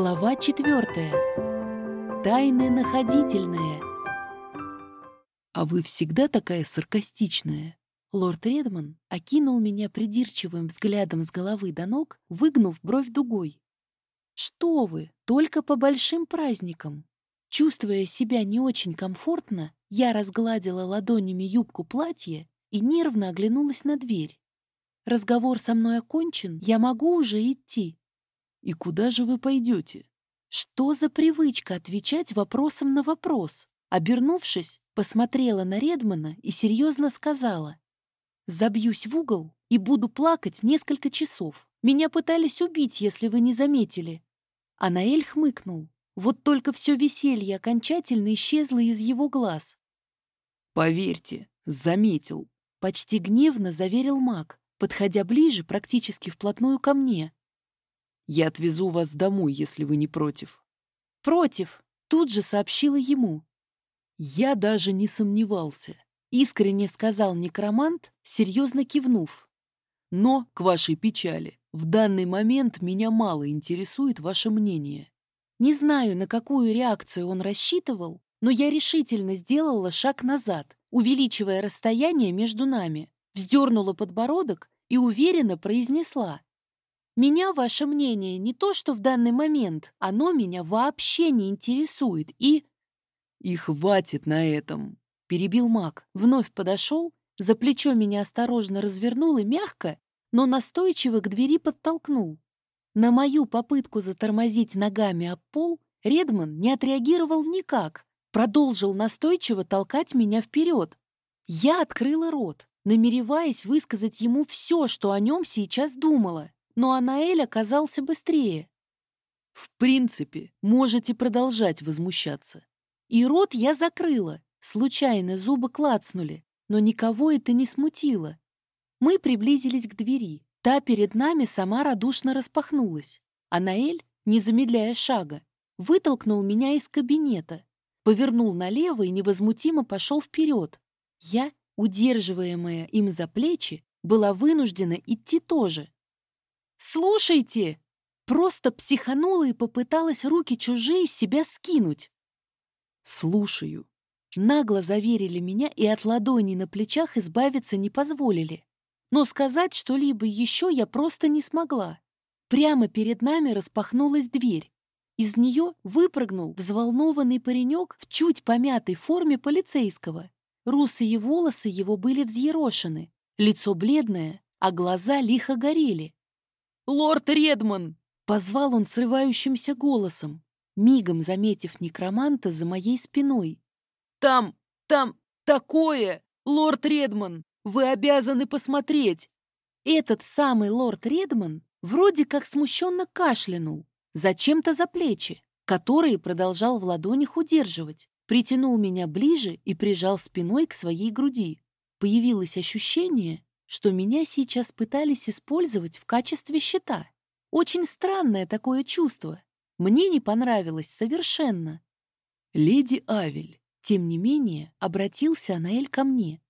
Глава четвертая. Тайны находительные. «А вы всегда такая саркастичная?» Лорд Редман окинул меня придирчивым взглядом с головы до ног, выгнув бровь дугой. «Что вы, только по большим праздникам!» Чувствуя себя не очень комфортно, я разгладила ладонями юбку платья и нервно оглянулась на дверь. «Разговор со мной окончен, я могу уже идти». «И куда же вы пойдете?» Что за привычка отвечать вопросом на вопрос? Обернувшись, посмотрела на Редмана и серьезно сказала. «Забьюсь в угол и буду плакать несколько часов. Меня пытались убить, если вы не заметили». Анаэль хмыкнул. Вот только все веселье окончательно исчезло из его глаз. «Поверьте, заметил», — почти гневно заверил маг, подходя ближе, практически вплотную ко мне. Я отвезу вас домой, если вы не против». «Против», — тут же сообщила ему. Я даже не сомневался. Искренне сказал некромант, серьезно кивнув. Но, к вашей печали, в данный момент меня мало интересует ваше мнение. Не знаю, на какую реакцию он рассчитывал, но я решительно сделала шаг назад, увеличивая расстояние между нами, вздернула подбородок и уверенно произнесла. Меня ваше мнение не то, что в данный момент, оно меня вообще не интересует и... И хватит на этом, перебил маг, вновь подошел, за плечо меня осторожно развернул и мягко, но настойчиво к двери подтолкнул. На мою попытку затормозить ногами об пол Редман не отреагировал никак, продолжил настойчиво толкать меня вперед. Я открыла рот, намереваясь высказать ему все, что о нем сейчас думала но Анаэль оказался быстрее. В принципе, можете продолжать возмущаться. И рот я закрыла. Случайно зубы клацнули, но никого это не смутило. Мы приблизились к двери. Та перед нами сама радушно распахнулась. Анаэль, не замедляя шага, вытолкнул меня из кабинета, повернул налево и невозмутимо пошел вперед. Я, удерживаемая им за плечи, была вынуждена идти тоже. «Слушайте!» Просто психанула и попыталась руки чужие себя скинуть. «Слушаю». Нагло заверили меня и от ладоней на плечах избавиться не позволили. Но сказать что-либо еще я просто не смогла. Прямо перед нами распахнулась дверь. Из нее выпрыгнул взволнованный паренек в чуть помятой форме полицейского. Русые волосы его были взъерошены, лицо бледное, а глаза лихо горели. «Лорд Редман!» — позвал он срывающимся голосом, мигом заметив некроманта за моей спиной. «Там, там такое! Лорд Редман! Вы обязаны посмотреть!» Этот самый лорд Редман вроде как смущенно кашлянул, зачем-то за плечи, которые продолжал в ладонях удерживать, притянул меня ближе и прижал спиной к своей груди. Появилось ощущение, что меня сейчас пытались использовать в качестве щита. Очень странное такое чувство. Мне не понравилось совершенно. «Леди Авель», тем не менее, обратился Анаэль ко мне.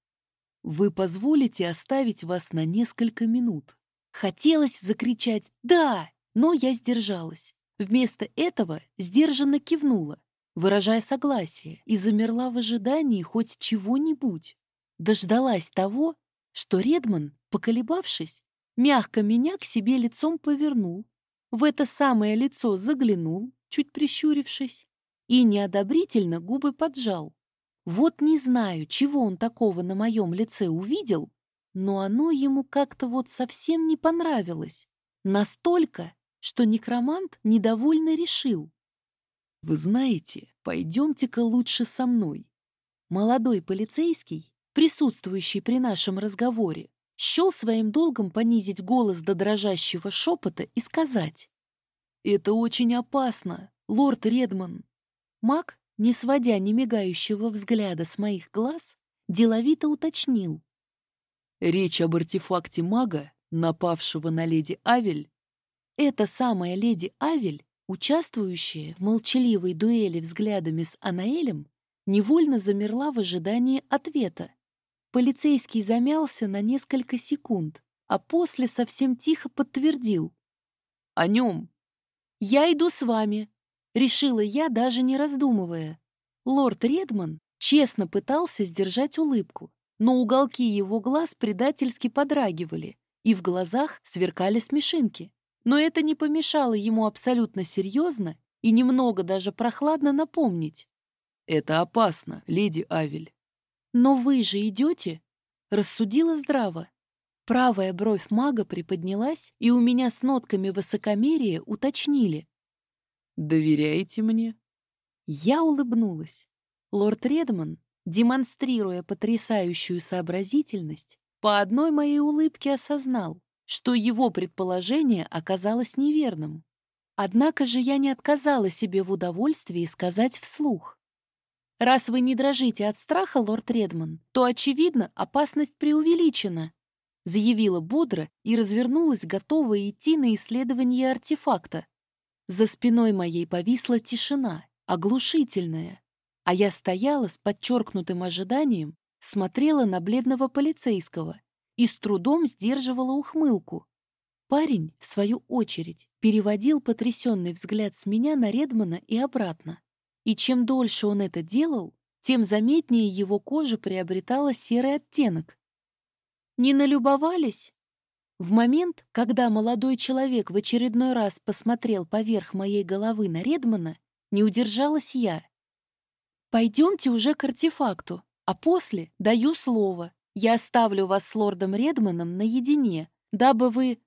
«Вы позволите оставить вас на несколько минут?» Хотелось закричать «Да!», но я сдержалась. Вместо этого сдержанно кивнула, выражая согласие, и замерла в ожидании хоть чего-нибудь. Дождалась того, что Редман, поколебавшись, мягко меня к себе лицом повернул, в это самое лицо заглянул, чуть прищурившись, и неодобрительно губы поджал. Вот не знаю, чего он такого на моем лице увидел, но оно ему как-то вот совсем не понравилось. Настолько, что некромант недовольно решил. «Вы знаете, пойдемте-ка лучше со мной». Молодой полицейский присутствующий при нашем разговоре, счел своим долгом понизить голос до дрожащего шепота и сказать. «Это очень опасно, лорд Редман». Маг, не сводя ни мигающего взгляда с моих глаз, деловито уточнил. «Речь об артефакте мага, напавшего на леди Авель». Эта самая леди Авель, участвующая в молчаливой дуэли взглядами с Анаэлем, невольно замерла в ожидании ответа. Полицейский замялся на несколько секунд, а после совсем тихо подтвердил. «О нем». «Я иду с вами», — решила я, даже не раздумывая. Лорд Редман честно пытался сдержать улыбку, но уголки его глаз предательски подрагивали, и в глазах сверкали смешинки. Но это не помешало ему абсолютно серьезно и немного даже прохладно напомнить. «Это опасно, леди Авель». «Но вы же идете?» — рассудила здраво. Правая бровь мага приподнялась, и у меня с нотками высокомерия уточнили. «Доверяете мне?» Я улыбнулась. Лорд Редман, демонстрируя потрясающую сообразительность, по одной моей улыбке осознал, что его предположение оказалось неверным. Однако же я не отказала себе в удовольствии сказать вслух. «Раз вы не дрожите от страха, лорд Редман, то, очевидно, опасность преувеличена», заявила бодро и развернулась, готовая идти на исследование артефакта. За спиной моей повисла тишина, оглушительная, а я стояла с подчеркнутым ожиданием, смотрела на бледного полицейского и с трудом сдерживала ухмылку. Парень, в свою очередь, переводил потрясенный взгляд с меня на Редмана и обратно. И чем дольше он это делал, тем заметнее его кожа приобретала серый оттенок, не налюбовались? В момент, когда молодой человек в очередной раз посмотрел поверх моей головы на Редмана, не удержалась я. «Пойдемте уже к артефакту, а после даю слово. Я оставлю вас с лордом Редманом наедине, дабы вы...»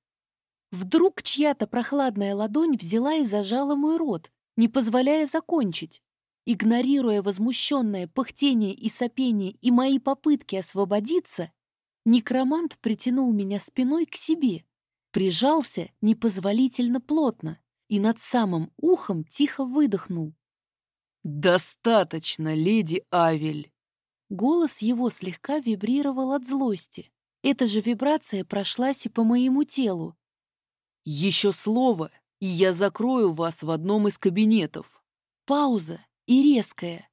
Вдруг чья-то прохладная ладонь взяла и зажала мой рот, не позволяя закончить. Игнорируя возмущенное пыхтение и сопение и мои попытки освободиться, Некромант притянул меня спиной к себе, прижался непозволительно плотно и над самым ухом тихо выдохнул. «Достаточно, леди Авель!» Голос его слегка вибрировал от злости. Эта же вибрация прошлась и по моему телу. «Еще слово, и я закрою вас в одном из кабинетов». Пауза и резкая.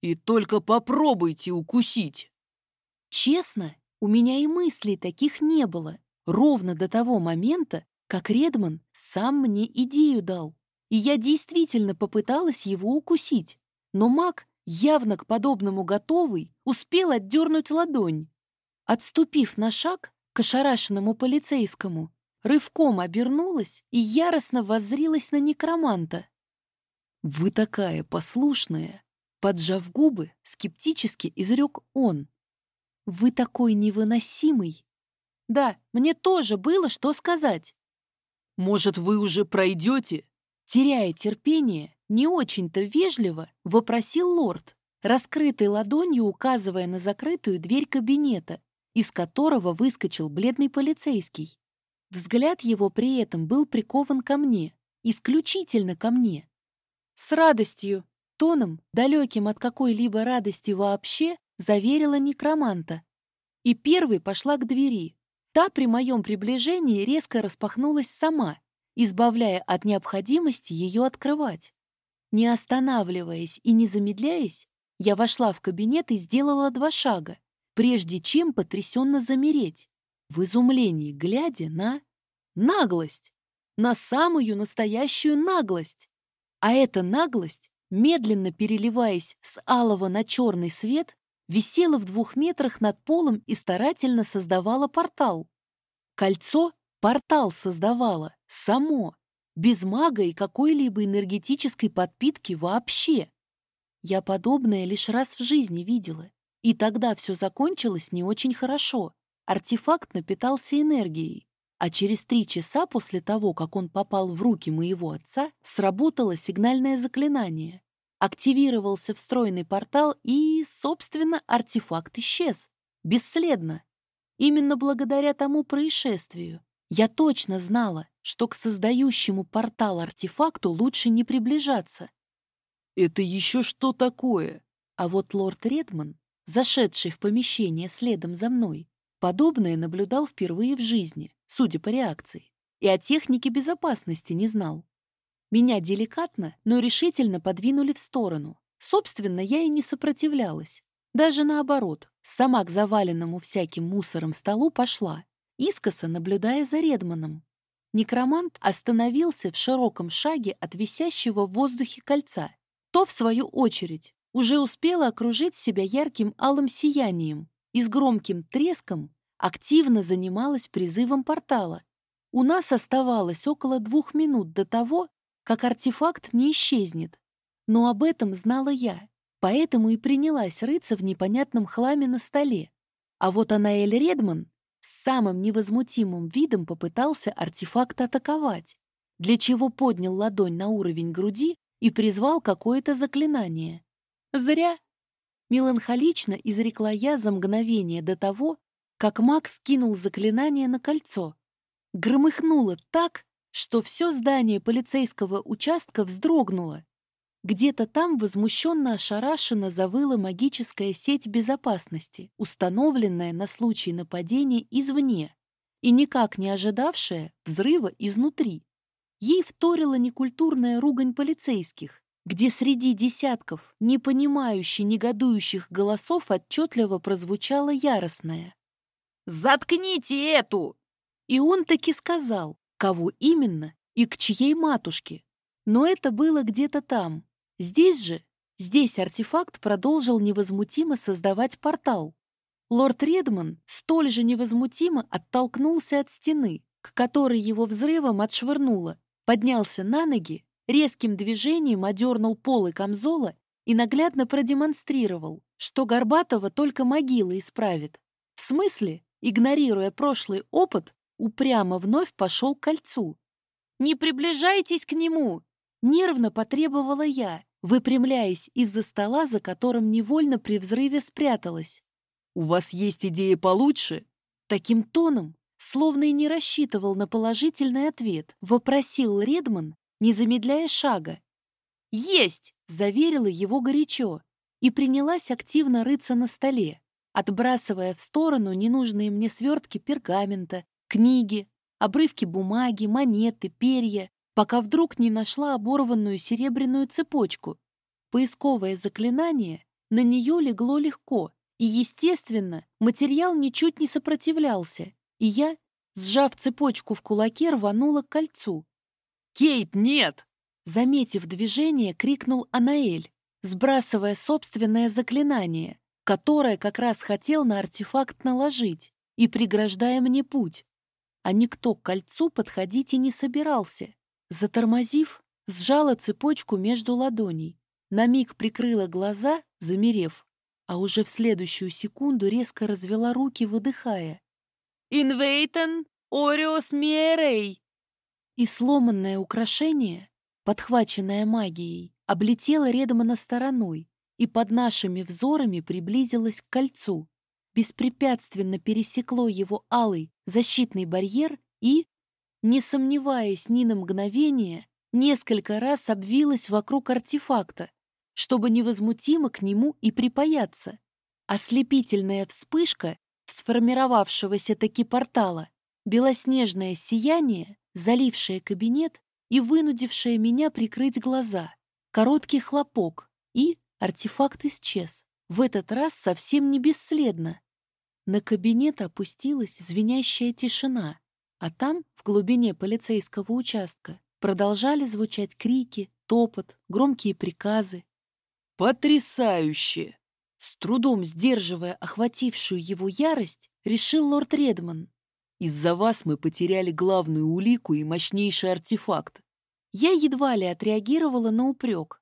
«И только попробуйте укусить!» Честно, у меня и мыслей таких не было, ровно до того момента, как Редман сам мне идею дал. И я действительно попыталась его укусить. Но маг, явно к подобному готовый, успел отдернуть ладонь. Отступив на шаг к ошарашенному полицейскому, рывком обернулась и яростно воззрилась на некроманта. «Вы такая послушная!» Поджав губы, скептически изрек он. Вы такой невыносимый. Да, мне тоже было что сказать. Может, вы уже пройдете? Теряя терпение, не очень-то вежливо вопросил лорд, раскрытой ладонью указывая на закрытую дверь кабинета, из которого выскочил бледный полицейский. Взгляд его при этом был прикован ко мне, исключительно ко мне. С радостью, тоном, далеким от какой-либо радости вообще, заверила некроманта. И первой пошла к двери. Та при моем приближении резко распахнулась сама, избавляя от необходимости ее открывать. Не останавливаясь и не замедляясь, я вошла в кабинет и сделала два шага, прежде чем потрясенно замереть, в изумлении глядя на наглость, на самую настоящую наглость. А эта наглость, медленно переливаясь с алого на черный свет, висела в двух метрах над полом и старательно создавала портал. Кольцо портал создавало, само, без мага и какой-либо энергетической подпитки вообще. Я подобное лишь раз в жизни видела, и тогда все закончилось не очень хорошо. Артефакт напитался энергией, а через три часа после того, как он попал в руки моего отца, сработало сигнальное заклинание. Активировался встроенный портал, и, собственно, артефакт исчез. Бесследно. Именно благодаря тому происшествию я точно знала, что к создающему портал артефакту лучше не приближаться. «Это еще что такое?» А вот лорд Редман, зашедший в помещение следом за мной, подобное наблюдал впервые в жизни, судя по реакции, и о технике безопасности не знал. Меня деликатно, но решительно подвинули в сторону. Собственно, я и не сопротивлялась. Даже наоборот, сама к заваленному всяким мусором столу пошла, искоса наблюдая за Редманом. Некромант остановился в широком шаге от висящего в воздухе кольца. То, в свою очередь, уже успела окружить себя ярким алым сиянием и с громким треском активно занималась призывом портала. У нас оставалось около двух минут до того, как артефакт не исчезнет. Но об этом знала я, поэтому и принялась рыться в непонятном хламе на столе. А вот Анаэль Редман с самым невозмутимым видом попытался артефакт атаковать, для чего поднял ладонь на уровень груди и призвал какое-то заклинание. Зря. Меланхолично изрекла я за мгновение до того, как Макс кинул заклинание на кольцо. Громыхнуло так, что все здание полицейского участка вздрогнуло. Где-то там возмущенно ошарашенно завыла магическая сеть безопасности, установленная на случай нападения извне и никак не ожидавшая взрыва изнутри. Ей вторила некультурная ругань полицейских, где среди десятков непонимающих, негодующих голосов отчетливо прозвучало яростное. «Заткните эту!» И он таки сказал, кого именно и к чьей матушке. Но это было где-то там. Здесь же, здесь артефакт продолжил невозмутимо создавать портал. Лорд Редман столь же невозмутимо оттолкнулся от стены, к которой его взрывом отшвырнуло, поднялся на ноги, резким движением одернул полы камзола и наглядно продемонстрировал, что Горбатова только могила исправит. В смысле, игнорируя прошлый опыт, упрямо вновь пошел к кольцу. «Не приближайтесь к нему!» — нервно потребовала я, выпрямляясь из-за стола, за которым невольно при взрыве спряталась. «У вас есть идея получше?» Таким тоном, словно и не рассчитывал на положительный ответ, вопросил Редман, не замедляя шага. «Есть!» — заверила его горячо и принялась активно рыться на столе, отбрасывая в сторону ненужные мне свертки пергамента, книги, обрывки бумаги, монеты, перья, пока вдруг не нашла оборванную серебряную цепочку. Поисковое заклинание на нее легло легко, и, естественно, материал ничуть не сопротивлялся, и я, сжав цепочку в кулаке, рванула к кольцу. «Кейт, нет!» Заметив движение, крикнул Анаэль, сбрасывая собственное заклинание, которое как раз хотел на артефакт наложить и преграждая мне путь а никто к кольцу подходить и не собирался. Затормозив, сжала цепочку между ладоней, на миг прикрыла глаза, замерев, а уже в следующую секунду резко развела руки, выдыхая. «Инвейтен Ориос Мерей!» И сломанное украшение, подхваченное магией, облетело Редмана стороной и под нашими взорами приблизилось к кольцу беспрепятственно пересекло его алый защитный барьер и, не сомневаясь ни на мгновение, несколько раз обвилось вокруг артефакта, чтобы невозмутимо к нему и припаяться. Ослепительная вспышка сформировавшегося таки портала, белоснежное сияние, залившее кабинет и вынудившее меня прикрыть глаза, короткий хлопок, и артефакт исчез. В этот раз совсем не бесследно. На кабинет опустилась звенящая тишина, а там, в глубине полицейского участка, продолжали звучать крики, топот, громкие приказы. «Потрясающе!» С трудом сдерживая охватившую его ярость, решил лорд Редман. «Из-за вас мы потеряли главную улику и мощнейший артефакт». Я едва ли отреагировала на упрек.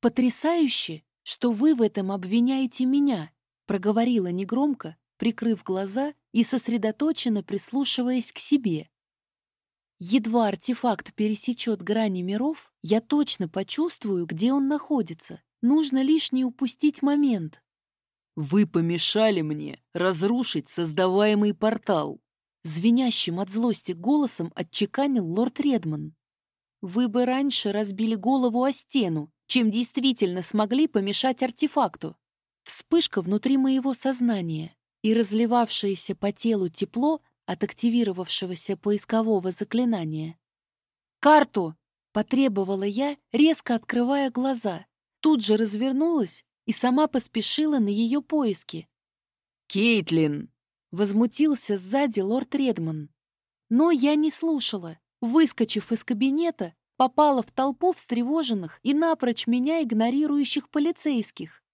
«Потрясающе, что вы в этом обвиняете меня», проговорила негромко, прикрыв глаза и сосредоточенно прислушиваясь к себе. Едва артефакт пересечет грани миров, я точно почувствую, где он находится. Нужно лишь не упустить момент. «Вы помешали мне разрушить создаваемый портал», звенящим от злости голосом отчеканил лорд Редман. «Вы бы раньше разбили голову о стену, чем действительно смогли помешать артефакту». Вспышка внутри моего сознания и разливавшееся по телу тепло от активировавшегося поискового заклинания. «Карту!» — потребовала я, резко открывая глаза. Тут же развернулась и сама поспешила на ее поиски. «Кейтлин!» — возмутился сзади лорд Редман. Но я не слушала. Выскочив из кабинета, попала в толпу встревоженных и напрочь меня игнорирующих полицейских.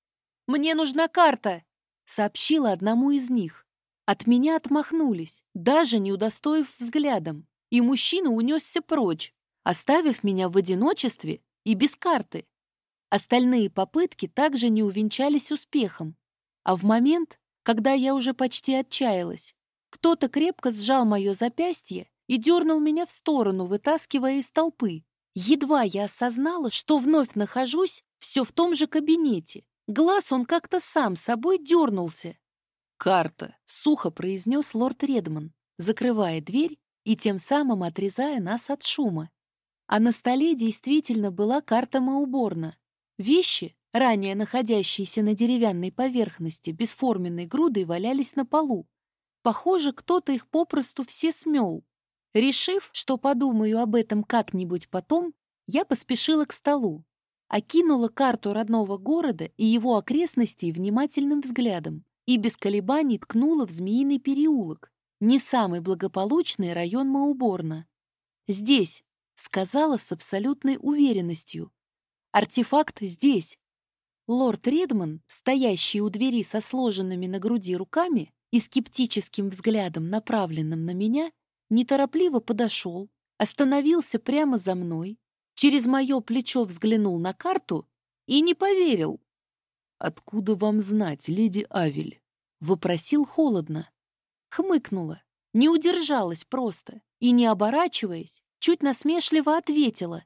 «Мне нужна карта!» — сообщила одному из них. От меня отмахнулись, даже не удостоив взглядом, и мужчина унесся прочь, оставив меня в одиночестве и без карты. Остальные попытки также не увенчались успехом. А в момент, когда я уже почти отчаялась, кто-то крепко сжал мое запястье и дернул меня в сторону, вытаскивая из толпы. Едва я осознала, что вновь нахожусь все в том же кабинете. Глаз он как-то сам собой дернулся. «Карта», — сухо произнес лорд Редман, закрывая дверь и тем самым отрезая нас от шума. А на столе действительно была карта Мауборна. Вещи, ранее находящиеся на деревянной поверхности, бесформенной грудой валялись на полу. Похоже, кто-то их попросту все смел. Решив, что подумаю об этом как-нибудь потом, я поспешила к столу, окинула карту родного города и его окрестностей внимательным взглядом и без колебаний ткнула в Змеиный переулок, не самый благополучный район Мауборна. «Здесь», — сказала с абсолютной уверенностью. «Артефакт здесь». Лорд Редман, стоящий у двери со сложенными на груди руками и скептическим взглядом, направленным на меня, неторопливо подошел, остановился прямо за мной, через мое плечо взглянул на карту и не поверил. «Откуда вам знать, леди Авель?» — вопросил холодно. Хмыкнула, не удержалась просто и, не оборачиваясь, чуть насмешливо ответила.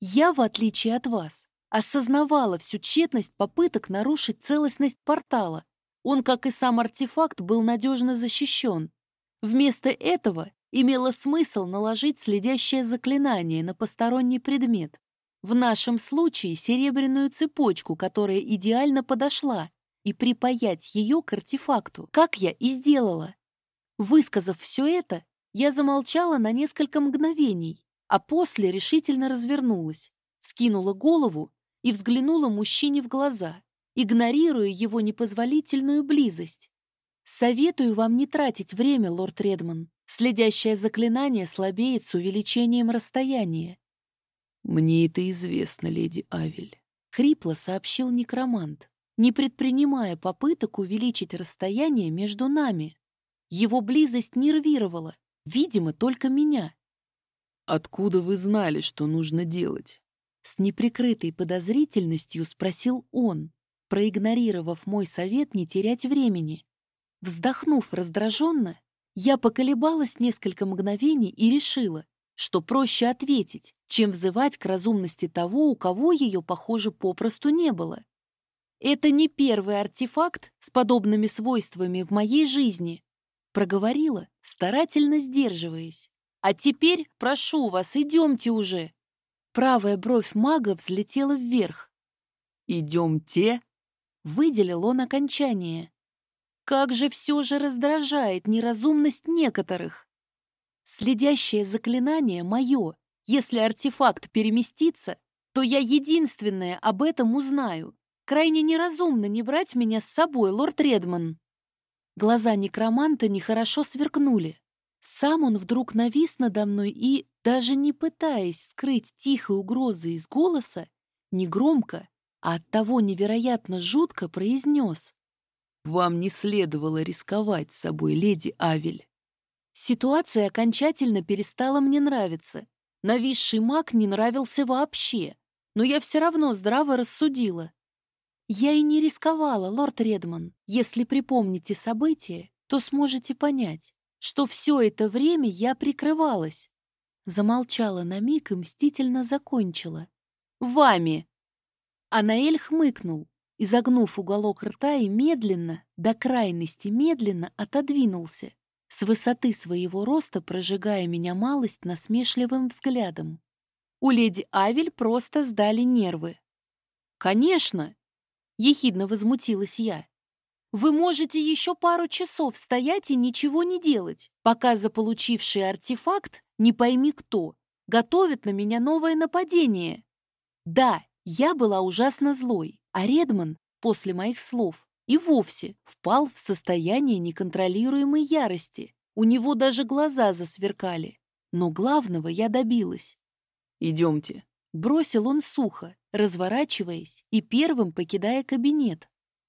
«Я, в отличие от вас, осознавала всю тщетность попыток нарушить целостность портала. Он, как и сам артефакт, был надежно защищен. Вместо этого имело смысл наложить следящее заклинание на посторонний предмет. В нашем случае серебряную цепочку, которая идеально подошла, и припаять ее к артефакту, как я и сделала. Высказав все это, я замолчала на несколько мгновений, а после решительно развернулась, вскинула голову и взглянула мужчине в глаза, игнорируя его непозволительную близость. Советую вам не тратить время, лорд Редман. Следящее заклинание слабеет с увеличением расстояния. «Мне это известно, леди Авель», — хрипло сообщил некромант, не предпринимая попыток увеличить расстояние между нами. Его близость нервировала, видимо, только меня. «Откуда вы знали, что нужно делать?» С неприкрытой подозрительностью спросил он, проигнорировав мой совет не терять времени. Вздохнув раздраженно, я поколебалась несколько мгновений и решила, что проще ответить, чем взывать к разумности того, у кого ее, похоже, попросту не было. «Это не первый артефакт с подобными свойствами в моей жизни», проговорила, старательно сдерживаясь. «А теперь, прошу вас, идемте уже». Правая бровь мага взлетела вверх. «Идемте?» Выделил он окончание. Как же все же раздражает неразумность некоторых. Следящее заклинание мое. Если артефакт переместится, то я единственное об этом узнаю. Крайне неразумно не брать меня с собой, лорд Редман. Глаза некроманта нехорошо сверкнули. Сам он вдруг навис надо мной и, даже не пытаясь скрыть тихой угрозы из голоса, негромко, а оттого невероятно жутко произнес. Вам не следовало рисковать собой, леди Авель. Ситуация окончательно перестала мне нравиться. Нависший маг не нравился вообще, но я все равно здраво рассудила. Я и не рисковала, лорд Редман. Если припомните события, то сможете понять, что все это время я прикрывалась. Замолчала на миг и мстительно закончила. «Вами!» Анаэль хмыкнул, изогнув уголок рта и медленно, до крайности медленно отодвинулся, с высоты своего роста прожигая меня малость насмешливым взглядом. У леди Авель просто сдали нервы. «Конечно!» — ехидно возмутилась я. «Вы можете еще пару часов стоять и ничего не делать, пока заполучивший артефакт, не пойми кто, готовит на меня новое нападение. Да, я была ужасно злой, а Редман, после моих слов, и вовсе впал в состояние неконтролируемой ярости. У него даже глаза засверкали. Но главного я добилась. «Идемте», — бросил он сухо, разворачиваясь и первым покидая кабинет.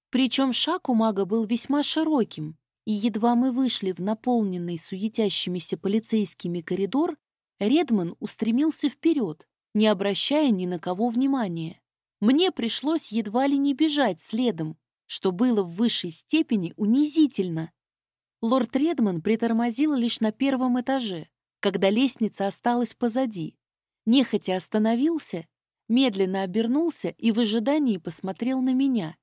Причем шаг у мага был весьма широким, и едва мы вышли в наполненный суетящимися полицейскими коридор, Редман устремился вперед, не обращая ни на кого внимания. Мне пришлось едва ли не бежать следом, что было в высшей степени унизительно. Лорд Редман притормозил лишь на первом этаже, когда лестница осталась позади. Нехотя остановился, медленно обернулся и в ожидании посмотрел на меня.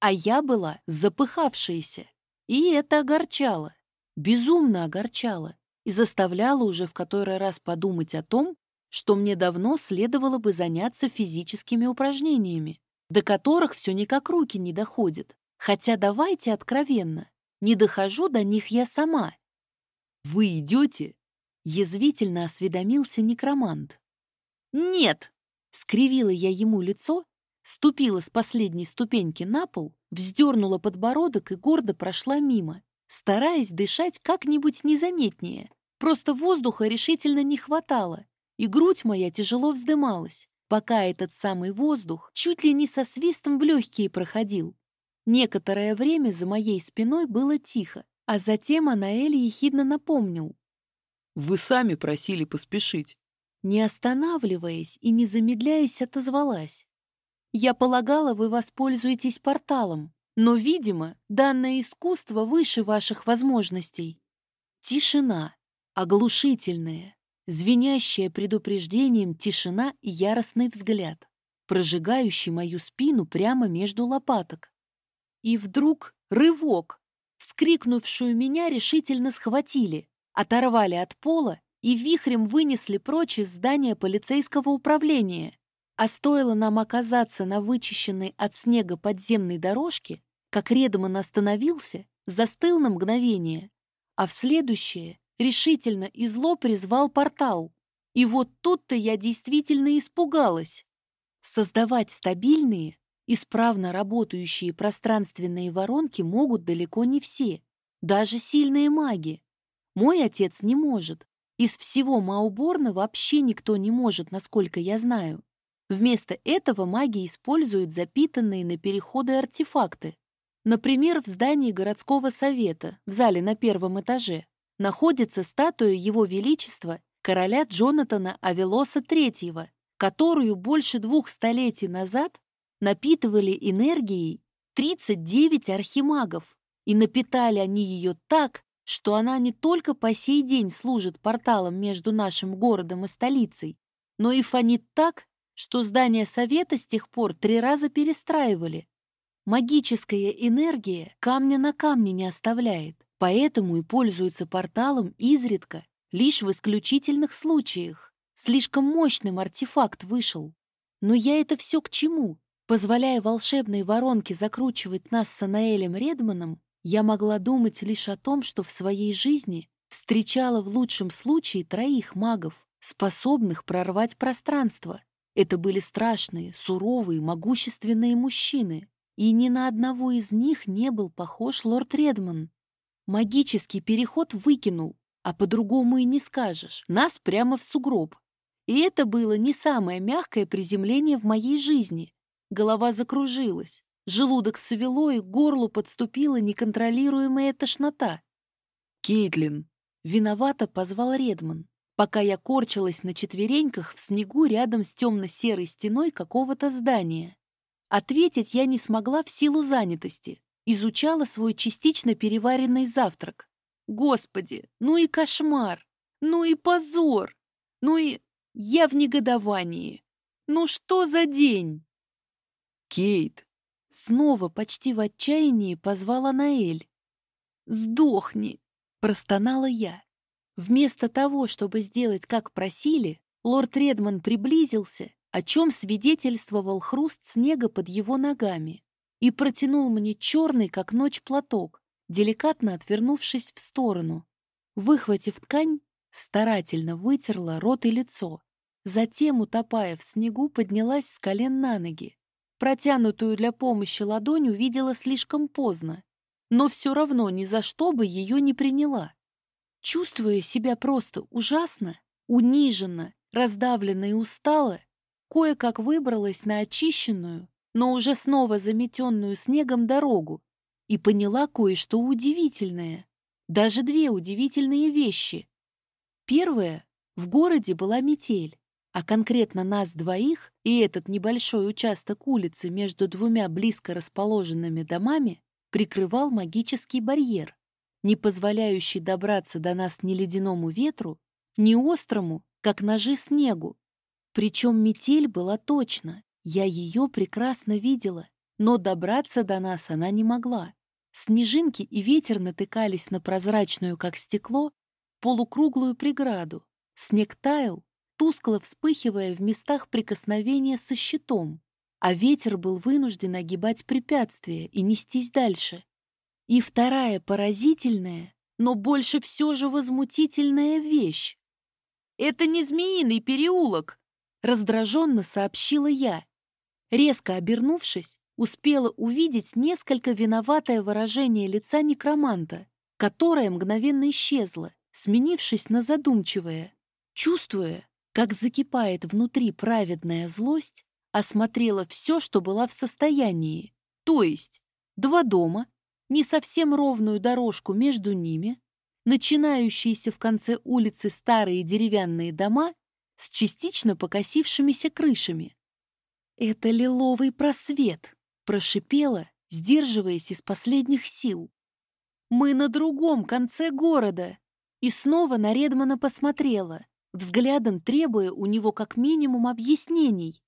А я была запыхавшаяся. И это огорчало, безумно огорчало и заставляло уже в который раз подумать о том, что мне давно следовало бы заняться физическими упражнениями, до которых все никак руки не доходят. Хотя давайте откровенно, не дохожу до них я сама. «Вы идете?» — язвительно осведомился некромант. «Нет!» — скривила я ему лицо, ступила с последней ступеньки на пол, вздернула подбородок и гордо прошла мимо, стараясь дышать как-нибудь незаметнее. Просто воздуха решительно не хватало, и грудь моя тяжело вздымалась, пока этот самый воздух чуть ли не со свистом в легкие проходил. Некоторое время за моей спиной было тихо, а затем Анаэль ехидно напомнил. «Вы сами просили поспешить». Не останавливаясь и не замедляясь, отозвалась. «Я полагала, вы воспользуетесь порталом, но, видимо, данное искусство выше ваших возможностей». Тишина, оглушительная, звенящая предупреждением тишина и яростный взгляд, прожигающий мою спину прямо между лопаток. И вдруг рывок. Вскрикнувшую меня решительно схватили, оторвали от пола и вихрем вынесли прочь из здания полицейского управления. А стоило нам оказаться на вычищенной от снега подземной дорожке, как Редман остановился, застыл на мгновение, а в следующее решительно и зло призвал портал. И вот тут-то я действительно испугалась. Создавать стабильные, Исправно работающие пространственные воронки могут далеко не все, даже сильные маги. Мой отец не может. Из всего Мауборна вообще никто не может, насколько я знаю. Вместо этого маги используют запитанные на переходы артефакты. Например, в здании городского совета, в зале на первом этаже, находится статуя Его Величества короля Джонатана Авелоса III, которую больше двух столетий назад напитывали энергией 39 архимагов, и напитали они ее так, что она не только по сей день служит порталом между нашим городом и столицей, но и фонит так, что здание совета с тех пор три раза перестраивали. Магическая энергия камня на камне не оставляет, поэтому и пользуется порталом изредка, лишь в исключительных случаях. Слишком мощным артефакт вышел. Но я это все к чему? Позволяя волшебной воронке закручивать нас с Анаэлем Редманом, я могла думать лишь о том, что в своей жизни встречала в лучшем случае троих магов, способных прорвать пространство. Это были страшные, суровые, могущественные мужчины, и ни на одного из них не был похож лорд Редман. Магический переход выкинул, а по-другому и не скажешь, нас прямо в сугроб. И это было не самое мягкое приземление в моей жизни — Голова закружилась, желудок свело и к горлу подступила неконтролируемая тошнота. «Кейтлин!» — виновато позвал Редман, пока я корчилась на четвереньках в снегу рядом с темно-серой стеной какого-то здания. Ответить я не смогла в силу занятости. Изучала свой частично переваренный завтрак. Господи, ну и кошмар! Ну и позор! Ну и... Я в негодовании. Ну что за день? «Кейт!» Снова почти в отчаянии позвала Наэль. «Сдохни!» — простонала я. Вместо того, чтобы сделать, как просили, лорд Редман приблизился, о чем свидетельствовал хруст снега под его ногами, и протянул мне черный, как ночь, платок, деликатно отвернувшись в сторону. Выхватив ткань, старательно вытерла рот и лицо. Затем, утопая в снегу, поднялась с колен на ноги. Протянутую для помощи ладонь увидела слишком поздно, но все равно ни за что бы ее не приняла. Чувствуя себя просто ужасно, Униженно, раздавленно и устала, кое-как выбралась на очищенную, но уже снова заметенную снегом дорогу и поняла кое-что удивительное. Даже две удивительные вещи. Первое. В городе была метель, а конкретно нас двоих и этот небольшой участок улицы между двумя близко расположенными домами прикрывал магический барьер, не позволяющий добраться до нас ни ледяному ветру, ни острому, как ножи снегу. Причем метель была точно, я ее прекрасно видела, но добраться до нас она не могла. Снежинки и ветер натыкались на прозрачную, как стекло, полукруглую преграду. Снег таял, тускло вспыхивая в местах прикосновения со щитом, а ветер был вынужден огибать препятствия и нестись дальше. И вторая поразительная, но больше все же возмутительная вещь. «Это не змеиный переулок!» — раздраженно сообщила я. Резко обернувшись, успела увидеть несколько виноватое выражение лица некроманта, которое мгновенно исчезло, сменившись на задумчивое. Чувствуя, как закипает внутри праведная злость, осмотрела все, что была в состоянии, то есть два дома, не совсем ровную дорожку между ними, начинающиеся в конце улицы старые деревянные дома с частично покосившимися крышами. Это лиловый просвет, Прошипела, сдерживаясь из последних сил. «Мы на другом конце города!» И снова на Редмана посмотрела, взглядом требуя у него как минимум объяснений.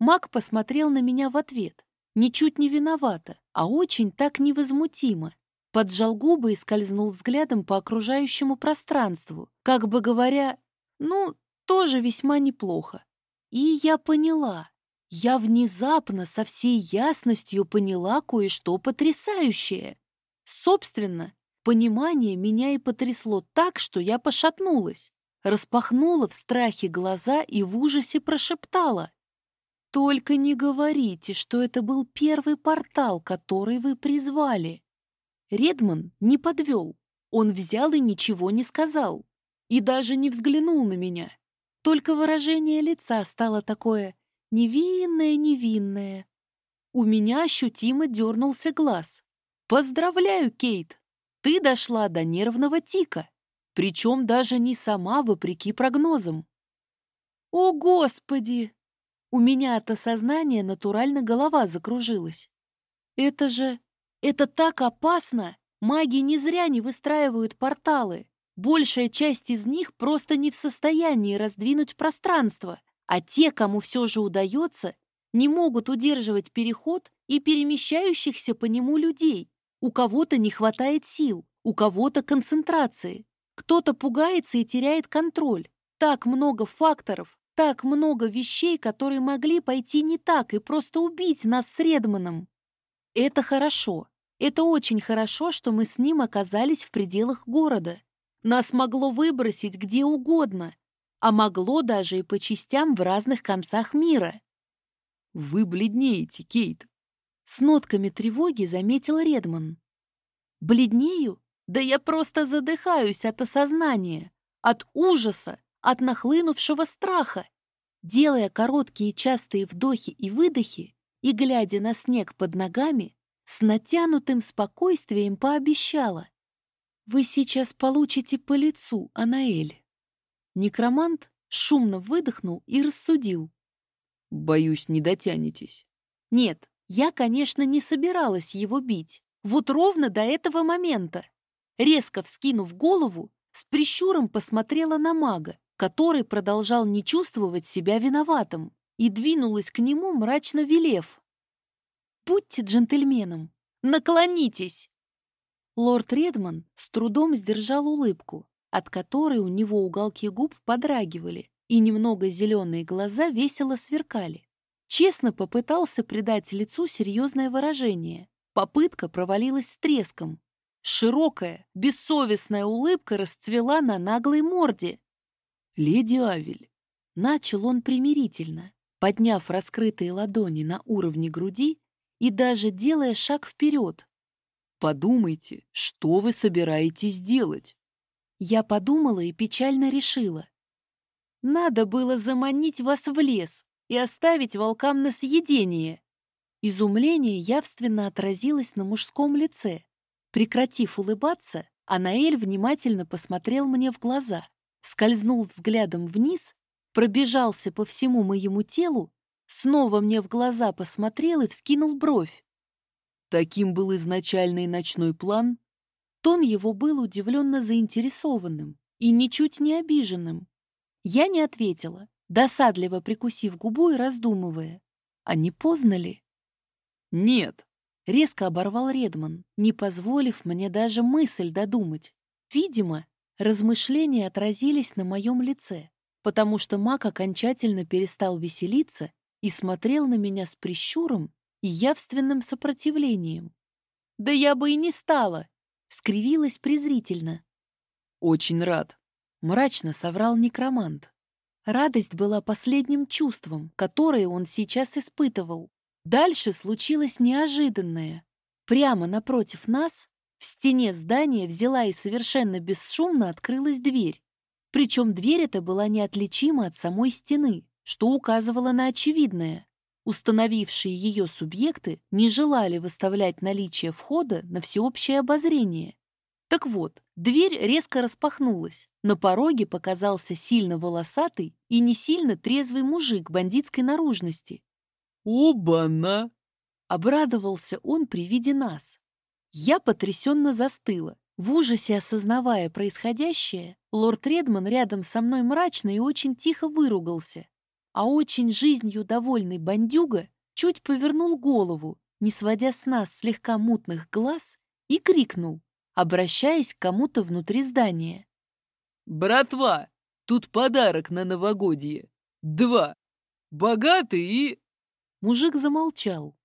Мак посмотрел на меня в ответ, ничуть не виновата, а очень так невозмутимо. Поджал губы и скользнул взглядом по окружающему пространству, как бы говоря, ну, тоже весьма неплохо. И я поняла, я внезапно со всей ясностью поняла кое-что потрясающее. Собственно, понимание меня и потрясло так, что я пошатнулась, распахнула в страхе глаза и в ужасе прошептала. «Только не говорите, что это был первый портал, который вы призвали». Редман не подвел. Он взял и ничего не сказал. И даже не взглянул на меня. Только выражение лица стало такое Невинная, невинная. У меня ощутимо дернулся глаз. Поздравляю, Кейт! Ты дошла до нервного тика. Причем даже не сама, вопреки прогнозам. О, Господи! У меня от осознания натурально голова закружилась. Это же... Это так опасно! Маги не зря не выстраивают порталы. Большая часть из них просто не в состоянии раздвинуть пространство а те, кому все же удается, не могут удерживать переход и перемещающихся по нему людей. У кого-то не хватает сил, у кого-то концентрации. Кто-то пугается и теряет контроль. Так много факторов, так много вещей, которые могли пойти не так и просто убить нас с Редманом. Это хорошо. Это очень хорошо, что мы с ним оказались в пределах города. Нас могло выбросить где угодно, а могло даже и по частям в разных концах мира. «Вы бледнеете, Кейт», — с нотками тревоги заметил Редман. «Бледнею? Да я просто задыхаюсь от осознания, от ужаса, от нахлынувшего страха. Делая короткие частые вдохи и выдохи и глядя на снег под ногами, с натянутым спокойствием пообещала. «Вы сейчас получите по лицу, Анаэль». Некромант шумно выдохнул и рассудил. «Боюсь, не дотянетесь». Нет, я, конечно, не собиралась его бить. Вот ровно до этого момента. Резко вскинув голову, с прищуром посмотрела на мага, который продолжал не чувствовать себя виноватым, и двинулась к нему, мрачно велев. «Будьте джентльменом! Наклонитесь!» Лорд Редман с трудом сдержал улыбку, от которой у него уголки губ подрагивали, и немного зеленые глаза весело сверкали. Честно попытался придать лицу серьезное выражение. Попытка провалилась с треском. Широкая, бессовестная улыбка расцвела на наглой морде. «Леди Авель!» Начал он примирительно, подняв раскрытые ладони на уровне груди и даже делая шаг вперед. «Подумайте, что вы собираетесь делать?» Я подумала и печально решила. Надо было заманить вас в лес и оставить волкам на съедение. Изумление явственно отразилось на мужском лице. Прекратив улыбаться, Анаэль внимательно посмотрел мне в глаза, скользнул взглядом вниз, пробежался по всему моему телу, снова мне в глаза посмотрел и вскинул бровь. Таким был изначальный ночной план? Тон его был удивленно заинтересованным и ничуть не обиженным. Я не ответила, досадливо прикусив губу и раздумывая. А не поздно ли? «Нет», Резко оборвал Редман, не позволив мне даже мысль додумать. Видимо, размышления отразились на моем лице, потому что маг окончательно перестал веселиться и смотрел на меня с прищуром и явственным сопротивлением. «Да я бы и не стала!» — скривилась презрительно. «Очень рад», — мрачно соврал некромант. Радость была последним чувством, которое он сейчас испытывал. Дальше случилось неожиданное. Прямо напротив нас, в стене здания взяла и совершенно бесшумно открылась дверь. Причем дверь эта была неотличима от самой стены, что указывало на очевидное. Установившие ее субъекты не желали выставлять наличие входа на всеобщее обозрение. Так вот, дверь резко распахнулась. На пороге показался сильно волосатый и не сильно трезвый мужик бандитской наружности, «Оба-на!» Обрадовался он при виде нас. Я потрясенно застыла, в ужасе осознавая происходящее. Лорд Редман рядом со мной мрачно и очень тихо выругался, а очень жизнью довольный бандюга чуть повернул голову, не сводя с нас слегка мутных глаз, и крикнул, обращаясь к кому-то внутри здания. «Братва, тут подарок на новогодье. Два. Богатый и...» Мужик замолчал.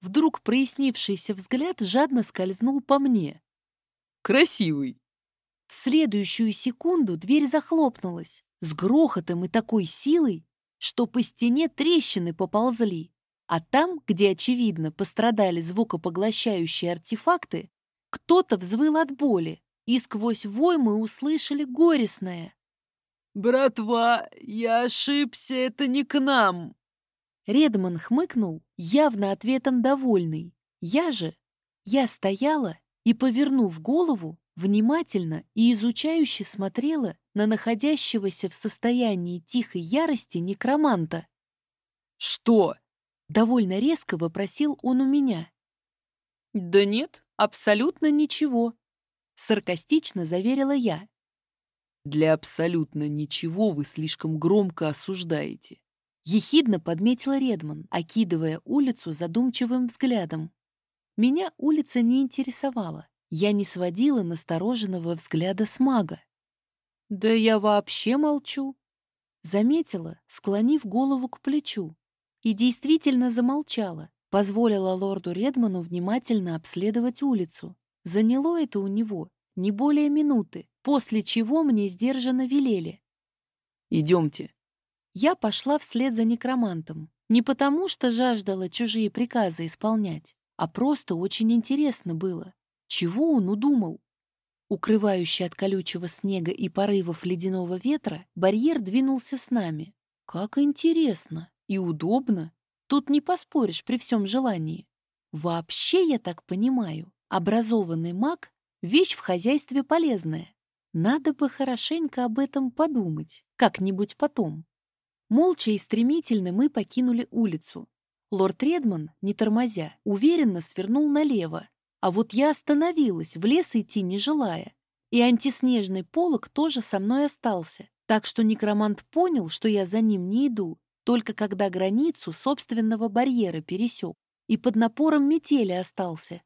Вдруг прояснившийся взгляд жадно скользнул по мне. «Красивый!» В следующую секунду дверь захлопнулась с грохотом и такой силой, что по стене трещины поползли. А там, где, очевидно, пострадали звукопоглощающие артефакты, кто-то взвыл от боли, и сквозь вой мы услышали горестное. «Братва, я ошибся, это не к нам!» Редман хмыкнул, явно ответом довольный. Я же... Я стояла и, повернув голову, внимательно и изучающе смотрела на находящегося в состоянии тихой ярости некроманта. «Что?» — довольно резко вопросил он у меня. «Да нет, абсолютно ничего», — саркастично заверила я. «Для абсолютно ничего вы слишком громко осуждаете. Ехидно подметила Редман, окидывая улицу задумчивым взглядом. Меня улица не интересовала. Я не сводила настороженного взгляда с мага. «Да я вообще молчу», — заметила, склонив голову к плечу. И действительно замолчала, позволила лорду Редману внимательно обследовать улицу. Заняло это у него не более минуты, после чего мне сдержанно велели. «Идемте, я пошла вслед за некромантом. Не потому, что жаждала чужие приказы исполнять, а просто очень интересно было. Чего он удумал? Укрывающий от колючего снега и порывов ледяного ветра, барьер двинулся с нами. Как интересно и удобно. Тут не поспоришь при всем желании. Вообще, я так понимаю, образованный маг — вещь в хозяйстве полезная. Надо бы хорошенько об этом подумать, как-нибудь потом. Молча и стремительно мы покинули улицу. Лорд Редман, не тормозя, уверенно свернул налево. А вот я остановилась, в лес идти не желая. И антиснежный полог тоже со мной остался. Так что некромант понял, что я за ним не иду, только когда границу собственного барьера пересек и под напором метели остался.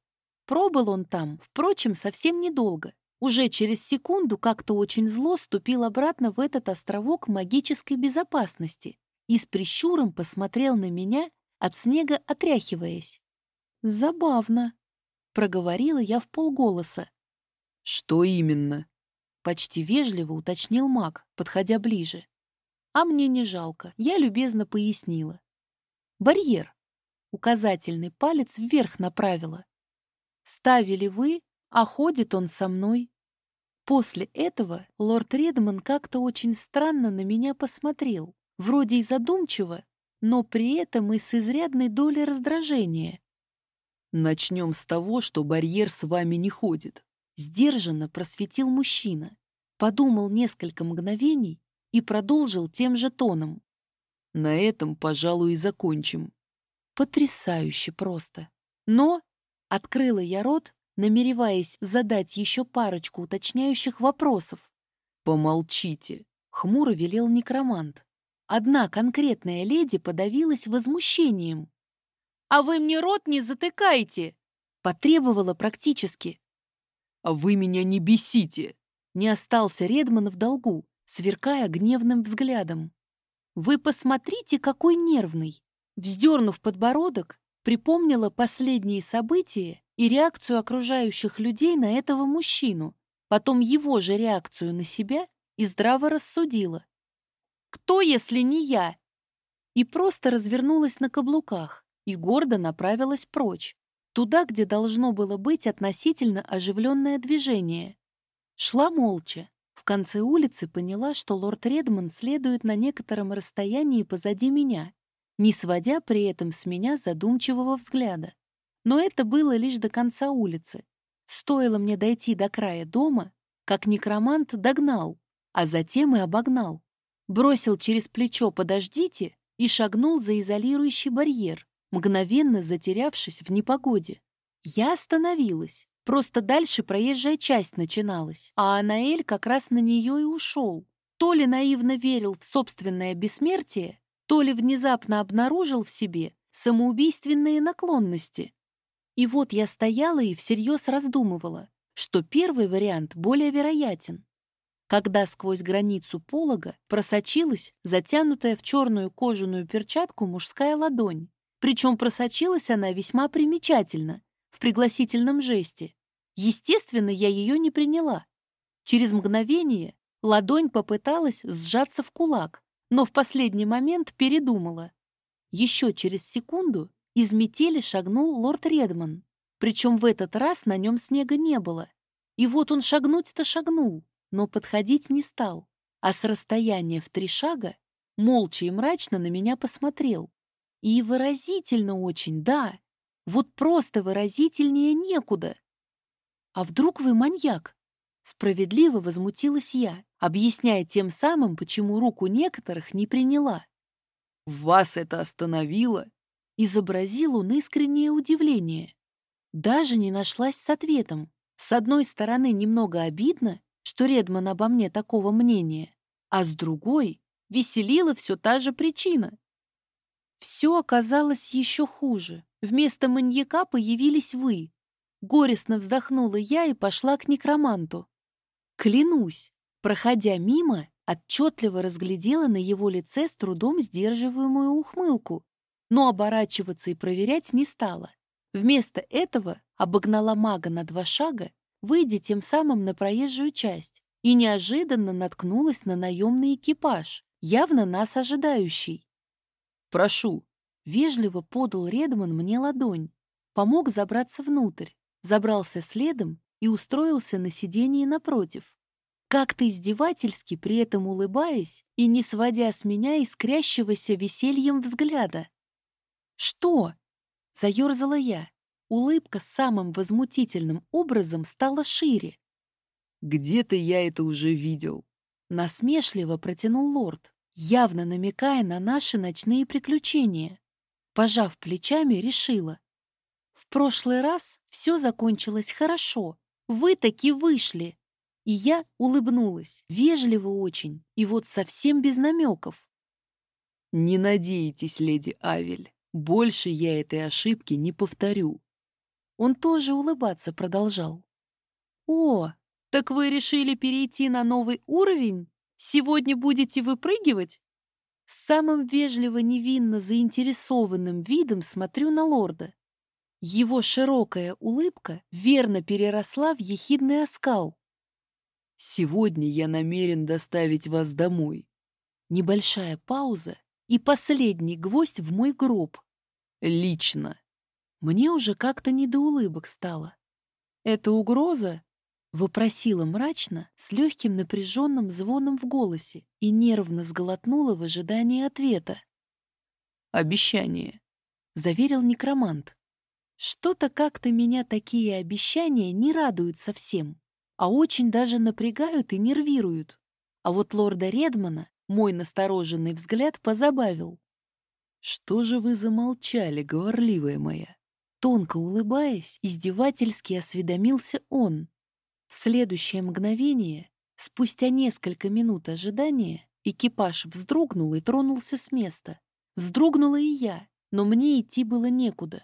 Пробыл он там, впрочем, совсем недолго. Уже через секунду как-то очень зло ступил обратно в этот островок магической безопасности и с прищуром посмотрел на меня, от снега отряхиваясь. «Забавно», — проговорила я в полголоса. «Что именно?» — почти вежливо уточнил маг, подходя ближе. А мне не жалко, я любезно пояснила. «Барьер». Указательный палец вверх направила. «Ставили вы, а ходит он со мной. После этого лорд Редман как-то очень странно на меня посмотрел. Вроде и задумчиво, но при этом и с изрядной долей раздражения. «Начнем с того, что барьер с вами не ходит», — сдержанно просветил мужчина. Подумал несколько мгновений и продолжил тем же тоном. «На этом, пожалуй, и закончим». Потрясающе просто. Но открыла я рот, намереваясь задать еще парочку уточняющих вопросов. «Помолчите», — хмуро велел некромант. Одна конкретная леди подавилась возмущением. «А вы мне рот не затыкайте!» Потребовала практически. «А вы меня не бесите!» Не остался Редман в долгу, сверкая гневным взглядом. «Вы посмотрите, какой нервный!» Вздернув подбородок, припомнила последние события и реакцию окружающих людей на этого мужчину, потом его же реакцию на себя и здраво рассудила. «Кто, если не я?» И просто развернулась на каблуках и гордо направилась прочь, туда, где должно было быть относительно оживленное движение. Шла молча. В конце улицы поняла, что лорд Редман следует на некотором расстоянии позади меня, не сводя при этом с меня задумчивого взгляда. Но это было лишь до конца улицы. Стоило мне дойти до края дома, как некромант догнал, а затем и обогнал. Бросил через плечо «подождите» и шагнул за изолирующий барьер, мгновенно затерявшись в непогоде. Я остановилась. Просто дальше проезжая часть начиналась, а Анаэль как раз на нее и ушел. То ли наивно верил в собственное бессмертие, то ли внезапно обнаружил в себе самоубийственные наклонности. И вот я стояла и всерьез раздумывала, что первый вариант более вероятен. Когда сквозь границу полога просочилась затянутая в черную кожаную перчатку мужская ладонь. Причем просочилась она весьма примечательно, в пригласительном жесте. Естественно, я ее не приняла. Через мгновение ладонь попыталась сжаться в кулак, но в последний момент передумала. Еще через секунду из метели шагнул лорд Редман. Причем в этот раз на нем снега не было. И вот он шагнуть-то шагнул, но подходить не стал. А с расстояния в три шага молча и мрачно на меня посмотрел. И выразительно очень, да. Вот просто выразительнее некуда. А вдруг вы маньяк? Справедливо возмутилась я, объясняя тем самым, почему руку некоторых не приняла. «Вас это остановило?» Изобразил он искреннее удивление. Даже не нашлась с ответом. С одной стороны, немного обидно, что Редман обо мне такого мнения, а с другой веселила все та же причина. Все оказалось еще хуже. Вместо маньяка появились вы. Горестно вздохнула я и пошла к некроманту. Клянусь, проходя мимо, отчетливо разглядела на его лице с трудом сдерживаемую ухмылку но оборачиваться и проверять не стала. Вместо этого обогнала мага на два шага, выйдя тем самым на проезжую часть, и неожиданно наткнулась на наемный экипаж, явно нас ожидающий. «Прошу», — вежливо подал Редман мне ладонь, помог забраться внутрь, забрался следом и устроился на сидении напротив. Как-то издевательски, при этом улыбаясь и не сводя с меня искрящегося весельем взгляда. «Что?» — заерзала я. Улыбка самым возмутительным образом стала шире. «Где-то я это уже видел», — насмешливо протянул лорд, явно намекая на наши ночные приключения. Пожав плечами, решила. «В прошлый раз все закончилось хорошо. Вы таки вышли». И я улыбнулась, вежливо очень, и вот совсем без намеков. «Не надейтесь, леди Авель. Больше я этой ошибки не повторю. Он тоже улыбаться продолжал. «О, так вы решили перейти на новый уровень? Сегодня будете выпрыгивать?» С самым вежливо невинно заинтересованным видом смотрю на лорда. Его широкая улыбка верно переросла в ехидный оскал. «Сегодня я намерен доставить вас домой». Небольшая пауза, и последний гвоздь в мой гроб. Лично. Мне уже как-то не до улыбок стало. Это угроза? Вопросила мрачно, с легким напряженным звоном в голосе и нервно сглотнула в ожидании ответа. «Обещание», — заверил некромант. Что-то как-то меня такие обещания не радуют совсем, а очень даже напрягают и нервируют. А вот лорда Редмана мой настороженный взгляд позабавил. «Что же вы замолчали, говорливая моя?» Тонко улыбаясь, издевательски осведомился он. В следующее мгновение, спустя несколько минут ожидания, экипаж вздрогнул и тронулся с места. Вздрогнула и я, но мне идти было некуда.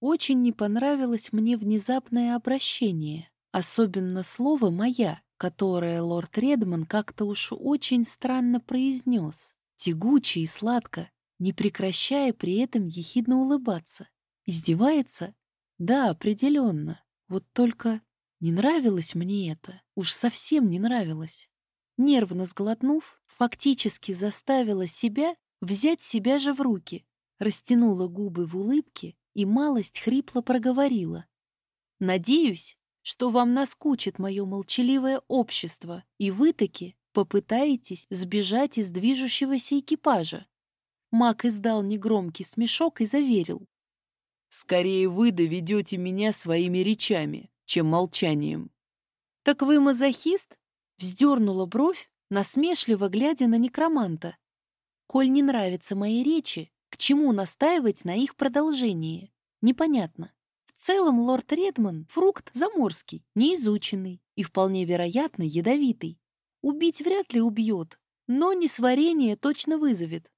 Очень не понравилось мне внезапное обращение, особенно слово «моя», которое лорд Редман как-то уж очень странно произнес, тягуче и сладко, не прекращая при этом ехидно улыбаться. Издевается? Да, определенно. Вот только не нравилось мне это. Уж совсем не нравилось. Нервно сглотнув, фактически заставила себя взять себя же в руки, растянула губы в улыбке и малость хрипло проговорила. «Надеюсь, что вам наскучит мое молчаливое общество, и вы таки попытаетесь сбежать из движущегося экипажа». Мак издал негромкий смешок и заверил. «Скорее вы доведете меня своими речами, чем молчанием». «Так вы мазохист?» — вздернула бровь, насмешливо глядя на некроманта. «Коль не нравятся мои речи, к чему настаивать на их продолжении? Непонятно. В целом лорд Редман — фрукт заморский, неизученный и вполне вероятно ядовитый. Убить вряд ли убьет, но несварение точно вызовет.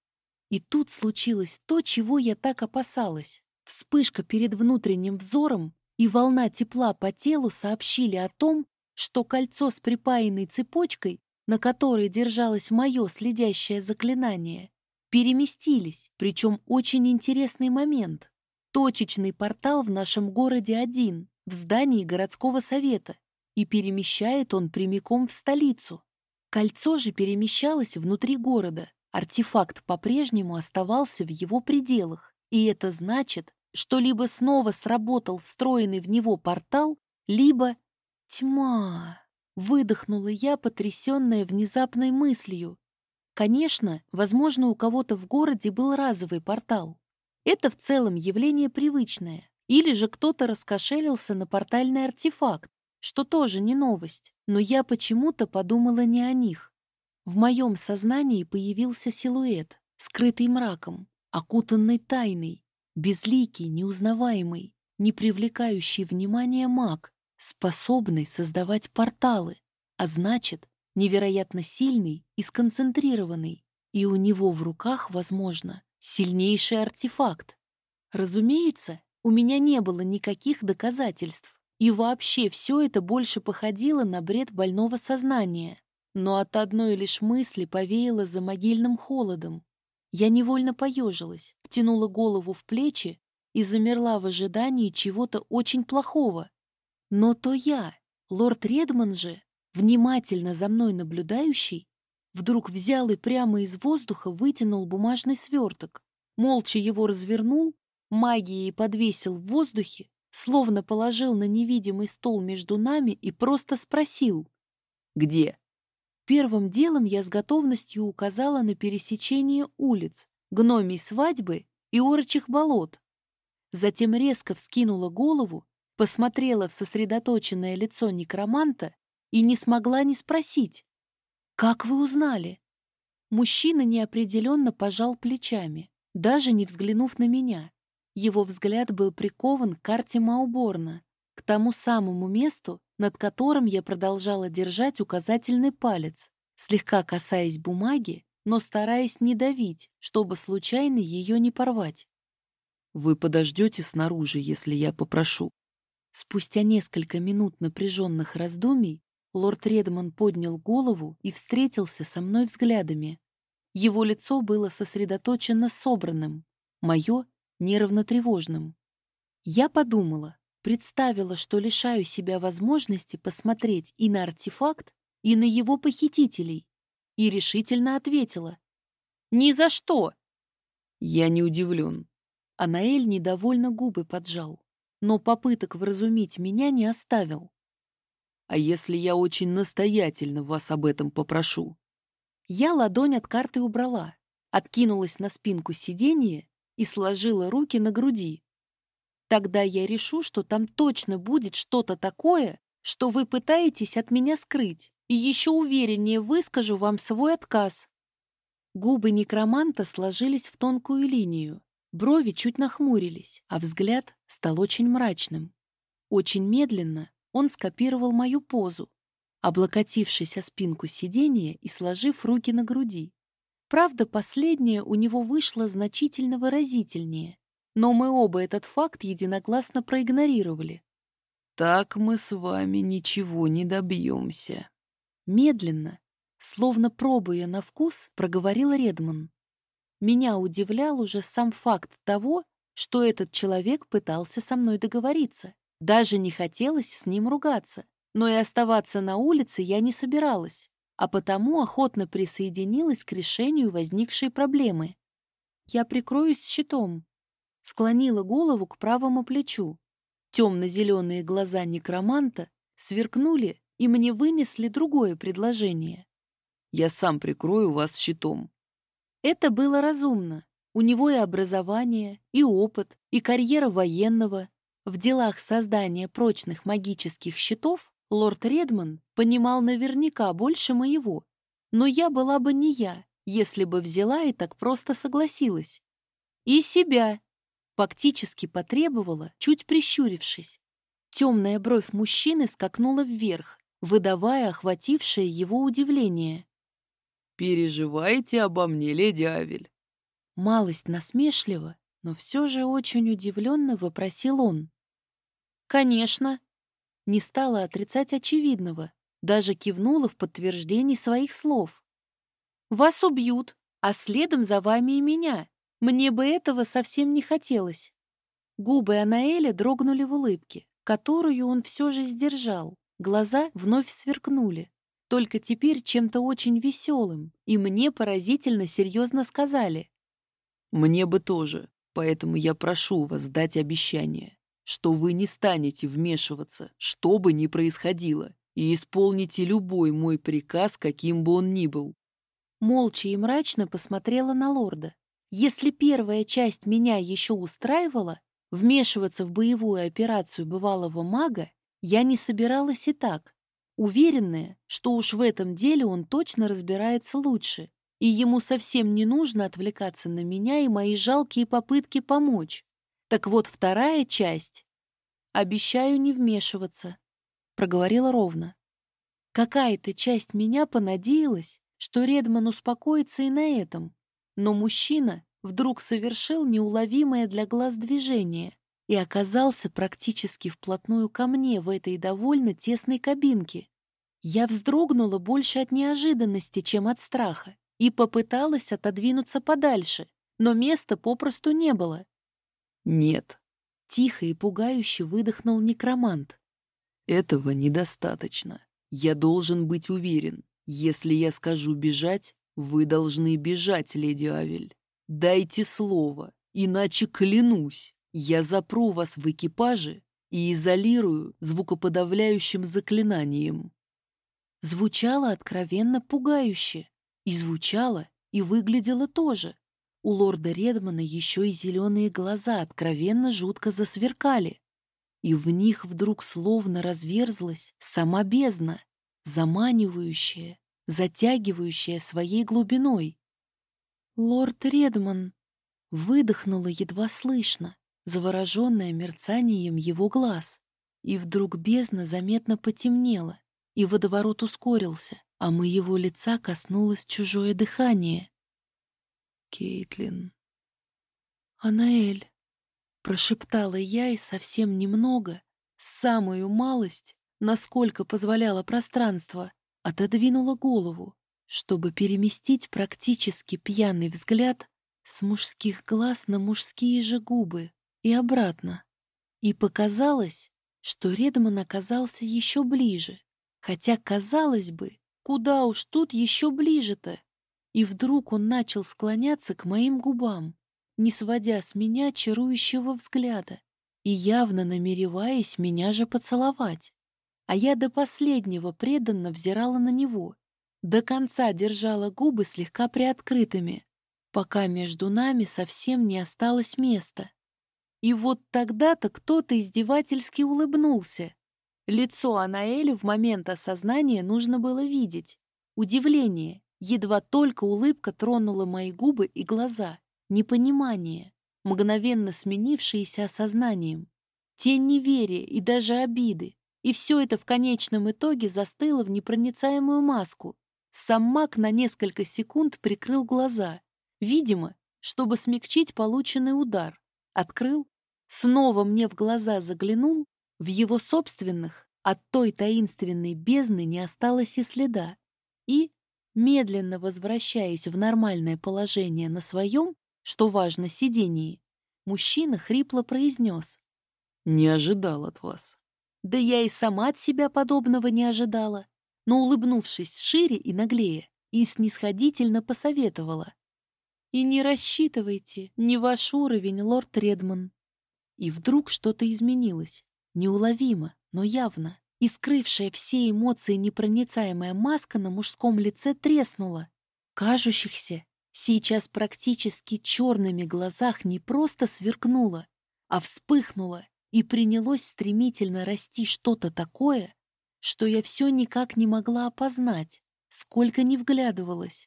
И тут случилось то, чего я так опасалась. Вспышка перед внутренним взором и волна тепла по телу сообщили о том, что кольцо с припаянной цепочкой, на которой держалось мое следящее заклинание, переместились, причем очень интересный момент. Точечный портал в нашем городе один, в здании городского совета, и перемещает он прямиком в столицу. Кольцо же перемещалось внутри города, артефакт по-прежнему оставался в его пределах, и это значит, что либо снова сработал встроенный в него портал, либо... Тьма! Выдохнула я, потрясенная внезапной мыслью, Конечно, возможно, у кого-то в городе был разовый портал. Это в целом явление привычное. Или же кто-то раскошелился на портальный артефакт, что тоже не новость. Но я почему-то подумала не о них. В моем сознании появился силуэт, скрытый мраком, окутанный тайной, безликий, неузнаваемый, не привлекающий внимания маг, способный создавать порталы, а значит, невероятно сильный и сконцентрированный, и у него в руках, возможно, сильнейший артефакт. Разумеется, у меня не было никаких доказательств, и вообще все это больше походило на бред больного сознания. Но от одной лишь мысли повеяло за могильным холодом. Я невольно поежилась, втянула голову в плечи и замерла в ожидании чего-то очень плохого. Но то я, лорд Редман же, внимательно за мной наблюдающий, вдруг взял и прямо из воздуха вытянул бумажный сверток, молча его развернул, магией подвесил в воздухе, словно положил на невидимый стол между нами и просто спросил «Где?». Первым делом я с готовностью указала на пересечение улиц, гномий свадьбы и орочих болот. Затем резко вскинула голову, посмотрела в сосредоточенное лицо некроманта и не смогла не спросить. «Как вы узнали?» Мужчина неопределенно пожал плечами, даже не взглянув на меня. Его взгляд был прикован к карте Мауборна, к тому самому месту, над которым я продолжала держать указательный палец, слегка касаясь бумаги, но стараясь не давить, чтобы случайно ее не порвать. «Вы подождете снаружи, если я попрошу?» Спустя несколько минут напряженных раздумий Лорд Редман поднял голову и встретился со мной взглядами. Его лицо было сосредоточенно собранным, мое — нервно-тревожным. Я подумала, представила, что лишаю себя возможности посмотреть и на артефакт, и на его похитителей, и решительно ответила. «Ни за что!» Я не удивлен. Анаэль недовольно губы поджал, но попыток вразумить меня не оставил. А если я очень настоятельно вас об этом попрошу? Я ладонь от карты убрала, откинулась на спинку сиденья и сложила руки на груди. Тогда я решу, что там точно будет что-то такое, что вы пытаетесь от меня скрыть, и еще увереннее выскажу вам свой отказ. Губы некроманта сложились в тонкую линию, брови чуть нахмурились, а взгляд стал очень мрачным. Очень медленно он скопировал мою позу, облокотившись о спинку сиденья и сложив руки на груди. Правда, последнее у него вышло значительно выразительнее, но мы оба этот факт единогласно проигнорировали. «Так мы с вами ничего не добьемся», Медленно, словно пробуя на вкус, проговорил Редман. Меня удивлял уже сам факт того, что этот человек пытался со мной договориться. Даже не хотелось с ним ругаться. Но и оставаться на улице я не собиралась, а потому охотно присоединилась к решению возникшей проблемы. Я прикроюсь щитом. Склонила голову к правому плечу. Темно-зеленые глаза некроманта сверкнули и мне вынесли другое предложение. «Я сам прикрою вас щитом». Это было разумно. У него и образование, и опыт, и карьера военного. В делах создания прочных магических щитов лорд Редман понимал наверняка больше моего. Но я была бы не я, если бы взяла и так просто согласилась. И себя фактически потребовала, чуть прищурившись. Темная бровь мужчины скакнула вверх, выдавая охватившее его удивление. «Переживаете обо мне, леди Авель?» Малость насмешливо, но все же очень удивленно вопросил он. «Конечно!» Не стала отрицать очевидного, даже кивнула в подтверждении своих слов. «Вас убьют, а следом за вами и меня. Мне бы этого совсем не хотелось». Губы Анаэля дрогнули в улыбке, которую он все же сдержал. Глаза вновь сверкнули, только теперь чем-то очень веселым, и мне поразительно серьезно сказали. «Мне бы тоже, поэтому я прошу вас дать обещание, что вы не станете вмешиваться, что бы ни происходило, и исполните любой мой приказ, каким бы он ни был». Молча и мрачно посмотрела на лорда. Если первая часть меня еще устраивала, вмешиваться в боевую операцию бывалого мага я не собиралась и так, уверенная, что уж в этом деле он точно разбирается лучше, и ему совсем не нужно отвлекаться на меня и мои жалкие попытки помочь. Так вот вторая часть. Обещаю не вмешиваться, проговорила ровно. Какая-то часть меня понадеялась, что Редман успокоится и на этом, но мужчина вдруг совершил неуловимое для глаз движение, и оказался практически вплотную ко мне в этой довольно тесной кабинке. Я вздрогнула больше от неожиданности, чем от страха, и попыталась отодвинуться подальше, но места попросту не было. «Нет», — тихо и пугающе выдохнул некромант. «Этого недостаточно. Я должен быть уверен. Если я скажу бежать, вы должны бежать, леди Авель. Дайте слово, иначе клянусь, я запру вас в экипаже и изолирую звукоподавляющим заклинанием. Звучало откровенно пугающе. И звучало, и выглядело тоже. У лорда Редмана еще и зеленые глаза откровенно жутко засверкали. И в них вдруг словно разверзлась сама бездна, заманивающая, затягивающая своей глубиной. «Лорд Редман!» выдохнула едва слышно, завороженная мерцанием его глаз. И вдруг бездна заметно потемнела, и водоворот ускорился, а моего лица коснулось чужое дыхание. «Кейтлин...» «Анаэль...» — прошептала я и совсем немного, самую малость, насколько позволяло пространство, отодвинула голову, чтобы переместить практически пьяный взгляд с мужских глаз на мужские же губы и обратно. И показалось, что Редман оказался еще ближе, хотя, казалось бы, куда уж тут еще ближе-то. И вдруг он начал склоняться к моим губам, не сводя с меня чарующего взгляда и явно намереваясь меня же поцеловать. А я до последнего преданно взирала на него. До конца держала губы слегка приоткрытыми, пока между нами совсем не осталось места. И вот тогда-то кто-то издевательски улыбнулся. Лицо Анаэли в момент осознания нужно было видеть. Удивление, едва только улыбка тронула мои губы и глаза. Непонимание, мгновенно сменившееся осознанием. Тень неверия и даже обиды. И все это в конечном итоге застыло в непроницаемую маску. Сам маг на несколько секунд прикрыл глаза. Видимо, чтобы смягчить полученный удар. Открыл, снова мне в глаза заглянул, в его собственных от той таинственной бездны не осталось и следа. И, медленно возвращаясь в нормальное положение на своем, что важно, сидении, мужчина хрипло произнес. «Не ожидал от вас». Да я и сама от себя подобного не ожидала, но, улыбнувшись шире и наглее, и снисходительно посоветовала. «И не рассчитывайте, не ваш уровень, лорд Редман». И вдруг что-то изменилось, неуловимо, но явно, и все эмоции непроницаемая маска на мужском лице треснула. Кажущихся сейчас практически черными глазах не просто сверкнула, а вспыхнула и принялось стремительно расти что-то такое, что я все никак не могла опознать, сколько не вглядывалась.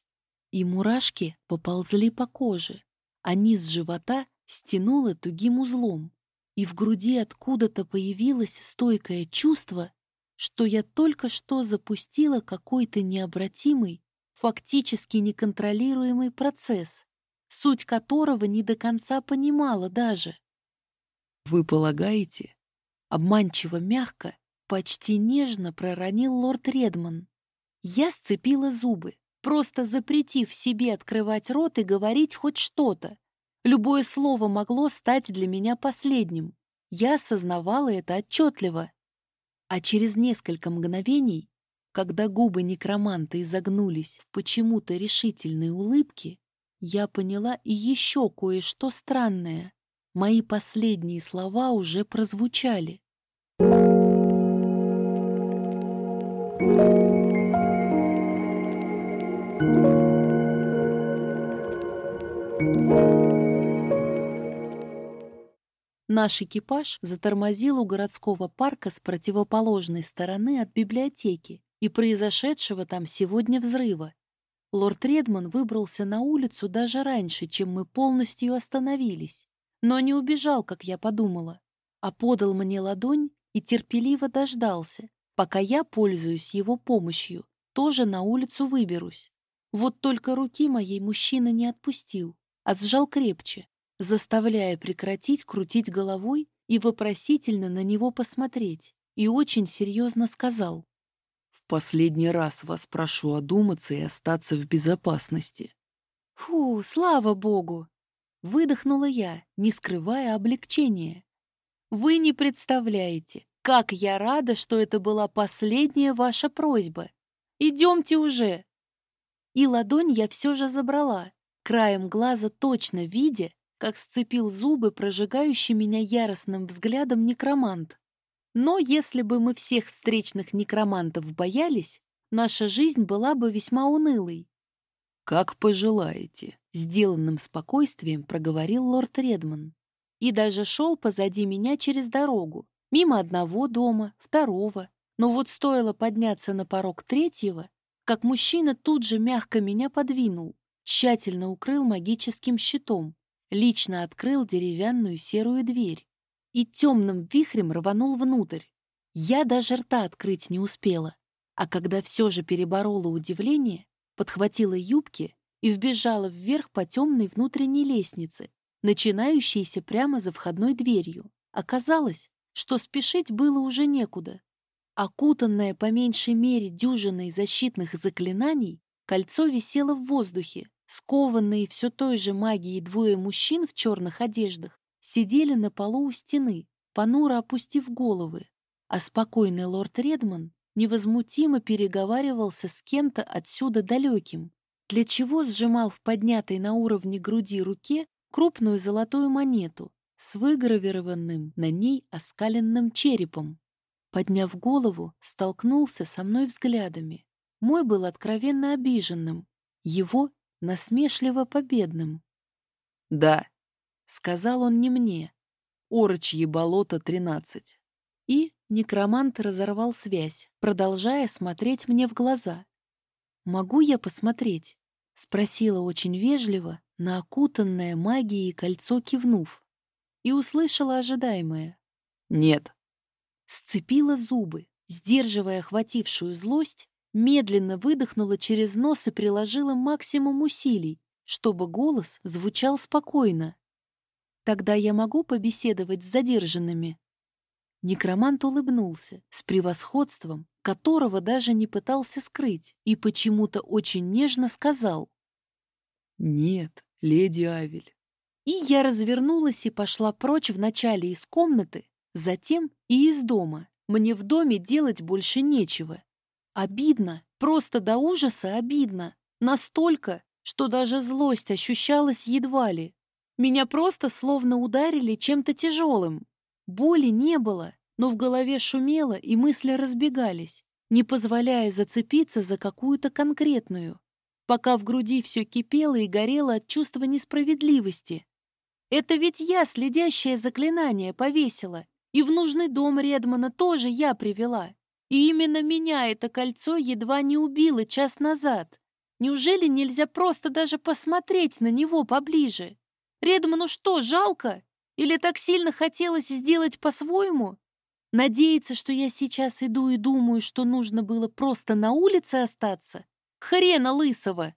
И мурашки поползли по коже, а низ живота стянуло тугим узлом, и в груди откуда-то появилось стойкое чувство, что я только что запустила какой-то необратимый, фактически неконтролируемый процесс, суть которого не до конца понимала даже. «Вы полагаете?» Обманчиво мягко, почти нежно проронил лорд Редман. Я сцепила зубы, просто запретив себе открывать рот и говорить хоть что-то. Любое слово могло стать для меня последним. Я осознавала это отчетливо. А через несколько мгновений, когда губы некроманта изогнулись в почему-то решительной улыбке, я поняла и еще кое-что странное. Мои последние слова уже прозвучали. Наш экипаж затормозил у городского парка с противоположной стороны от библиотеки и произошедшего там сегодня взрыва. Лорд Редман выбрался на улицу даже раньше, чем мы полностью остановились но не убежал, как я подумала, а подал мне ладонь и терпеливо дождался, пока я, пользуюсь его помощью, тоже на улицу выберусь. Вот только руки моей мужчина не отпустил, а сжал крепче, заставляя прекратить крутить головой и вопросительно на него посмотреть, и очень серьезно сказал. «В последний раз вас прошу одуматься и остаться в безопасности». «Фу, слава богу!» Выдохнула я, не скрывая облегчения. «Вы не представляете, как я рада, что это была последняя ваша просьба. Идемте уже!» И ладонь я все же забрала, краем глаза точно видя, как сцепил зубы, прожигающий меня яростным взглядом некромант. Но если бы мы всех встречных некромантов боялись, наша жизнь была бы весьма унылой. «Как пожелаете», — сделанным спокойствием проговорил лорд Редман. И даже шел позади меня через дорогу, мимо одного дома, второго. Но вот стоило подняться на порог третьего, как мужчина тут же мягко меня подвинул, тщательно укрыл магическим щитом, лично открыл деревянную серую дверь и темным вихрем рванул внутрь. Я даже рта открыть не успела, а когда все же переборола удивление, подхватила юбки и вбежала вверх по темной внутренней лестнице, начинающейся прямо за входной дверью. Оказалось, что спешить было уже некуда. Окутанное по меньшей мере дюжиной защитных заклинаний, кольцо висело в воздухе. Скованные все той же магией двое мужчин в черных одеждах сидели на полу у стены, понуро опустив головы, а спокойный лорд Редман невозмутимо переговаривался с кем-то отсюда далеким, для чего сжимал в поднятой на уровне груди руке крупную золотую монету с выгравированным на ней оскаленным черепом. Подняв голову, столкнулся со мной взглядами. Мой был откровенно обиженным, его — насмешливо победным. «Да», — сказал он не мне, — «Орочье болото, 13». И некромант разорвал связь, продолжая смотреть мне в глаза. «Могу я посмотреть?» — спросила очень вежливо, на окутанное магией кольцо кивнув. И услышала ожидаемое. «Нет». Сцепила зубы, сдерживая охватившую злость, медленно выдохнула через нос и приложила максимум усилий, чтобы голос звучал спокойно. «Тогда я могу побеседовать с задержанными?» Некромант улыбнулся с превосходством, которого даже не пытался скрыть, и почему-то очень нежно сказал. «Нет, леди Авель». И я развернулась и пошла прочь вначале из комнаты, затем и из дома. Мне в доме делать больше нечего. Обидно, просто до ужаса обидно. Настолько, что даже злость ощущалась едва ли. Меня просто словно ударили чем-то тяжелым. Боли не было, но в голове шумело, и мысли разбегались, не позволяя зацепиться за какую-то конкретную, пока в груди все кипело и горело от чувства несправедливости. Это ведь я следящее заклинание повесила, и в нужный дом Редмана тоже я привела. И именно меня это кольцо едва не убило час назад. Неужели нельзя просто даже посмотреть на него поближе? Редману что, жалко? Или так сильно хотелось сделать по-своему? Надеяться, что я сейчас иду и думаю, что нужно было просто на улице остаться? Хрена лысого!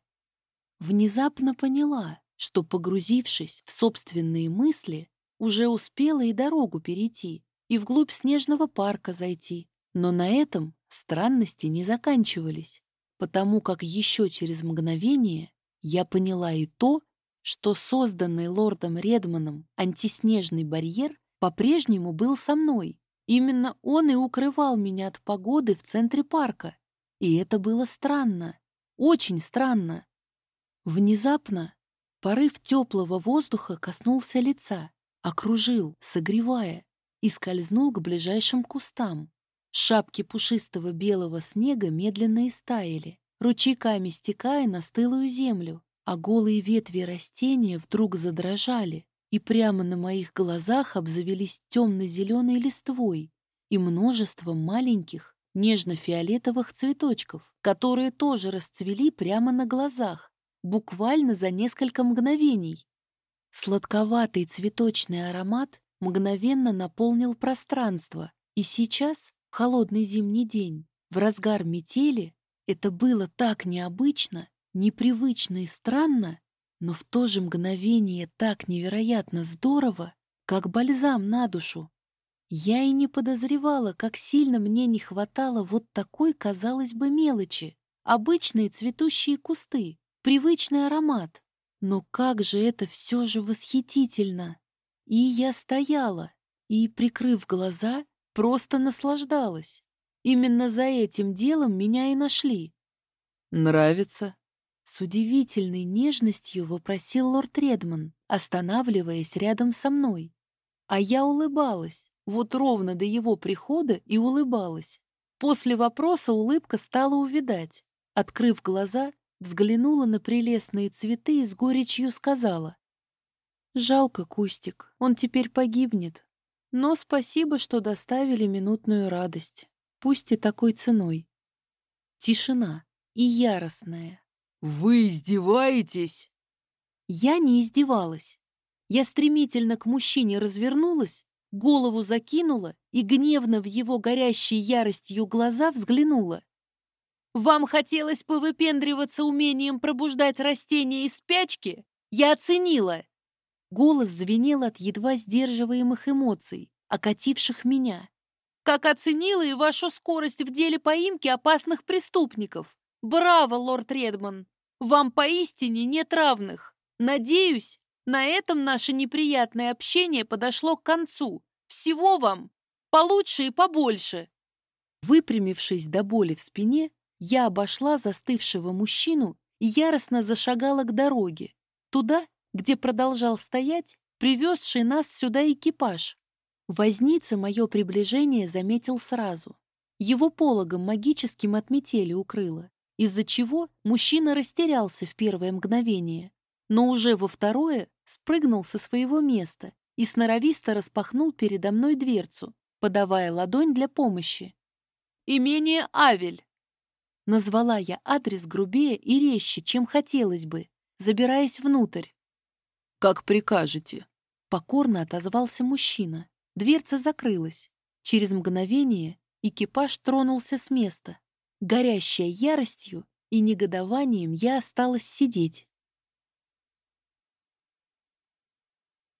Внезапно поняла, что, погрузившись в собственные мысли, уже успела и дорогу перейти, и вглубь снежного парка зайти, но на этом странности не заканчивались, потому как еще через мгновение я поняла и то, что созданный лордом Редманом антиснежный барьер по-прежнему был со мной. Именно он и укрывал меня от погоды в центре парка. И это было странно, очень странно. Внезапно порыв теплого воздуха коснулся лица, окружил, согревая, и скользнул к ближайшим кустам. Шапки пушистого белого снега медленно истаяли, ручейками стекая на стылую землю, а голые ветви растения вдруг задрожали, и прямо на моих глазах обзавелись темно-зеленой листвой и множеством маленьких нежно-фиолетовых цветочков, которые тоже расцвели прямо на глазах, буквально за несколько мгновений. Сладковатый цветочный аромат мгновенно наполнил пространство, и сейчас холодный зимний день, в разгар метели, это было так необычно, непривычно и странно, но в то же мгновение так невероятно здорово, как бальзам на душу. Я и не подозревала, как сильно мне не хватало вот такой, казалось бы, мелочи. Обычные цветущие кусты, привычный аромат. Но как же это все же восхитительно! И я стояла, и, прикрыв глаза, Просто наслаждалась. Именно за этим делом меня и нашли. «Нравится?» С удивительной нежностью вопросил лорд Редман, останавливаясь рядом со мной. А я улыбалась, вот ровно до его прихода и улыбалась. После вопроса улыбка стала увидать. Открыв глаза, взглянула на прелестные цветы и с горечью сказала. «Жалко, Кустик, он теперь погибнет, но спасибо, что доставили минутную радость, пусть и такой ценой. Тишина и яростная. «Вы издеваетесь?» Я не издевалась. Я стремительно к мужчине развернулась, голову закинула и гневно в его горящие яростью глаза взглянула. «Вам хотелось повыпендриваться умением пробуждать растения из спячки? Я оценила!» Голос звенел от едва сдерживаемых эмоций, окативших меня. «Как оценила и вашу скорость в деле поимки опасных преступников! Браво, лорд Редман! Вам поистине нет равных! Надеюсь, на этом наше неприятное общение подошло к концу. Всего вам получше и побольше!» Выпрямившись до боли в спине, я обошла застывшего мужчину и яростно зашагала к дороге, туда, где продолжал стоять привезший нас сюда экипаж. Возница мое приближение заметил сразу. Его пологом магическим от метели укрыло, из-за чего мужчина растерялся в первое мгновение, но уже во второе спрыгнул со своего места и сноровисто распахнул передо мной дверцу, подавая ладонь для помощи. «Имение Авель!» Назвала я адрес грубее и резче, чем хотелось бы, забираясь внутрь. «Как прикажете», — покорно отозвался мужчина. Дверца закрылась. Через мгновение экипаж тронулся с места. Горящая яростью и негодованием я осталась сидеть.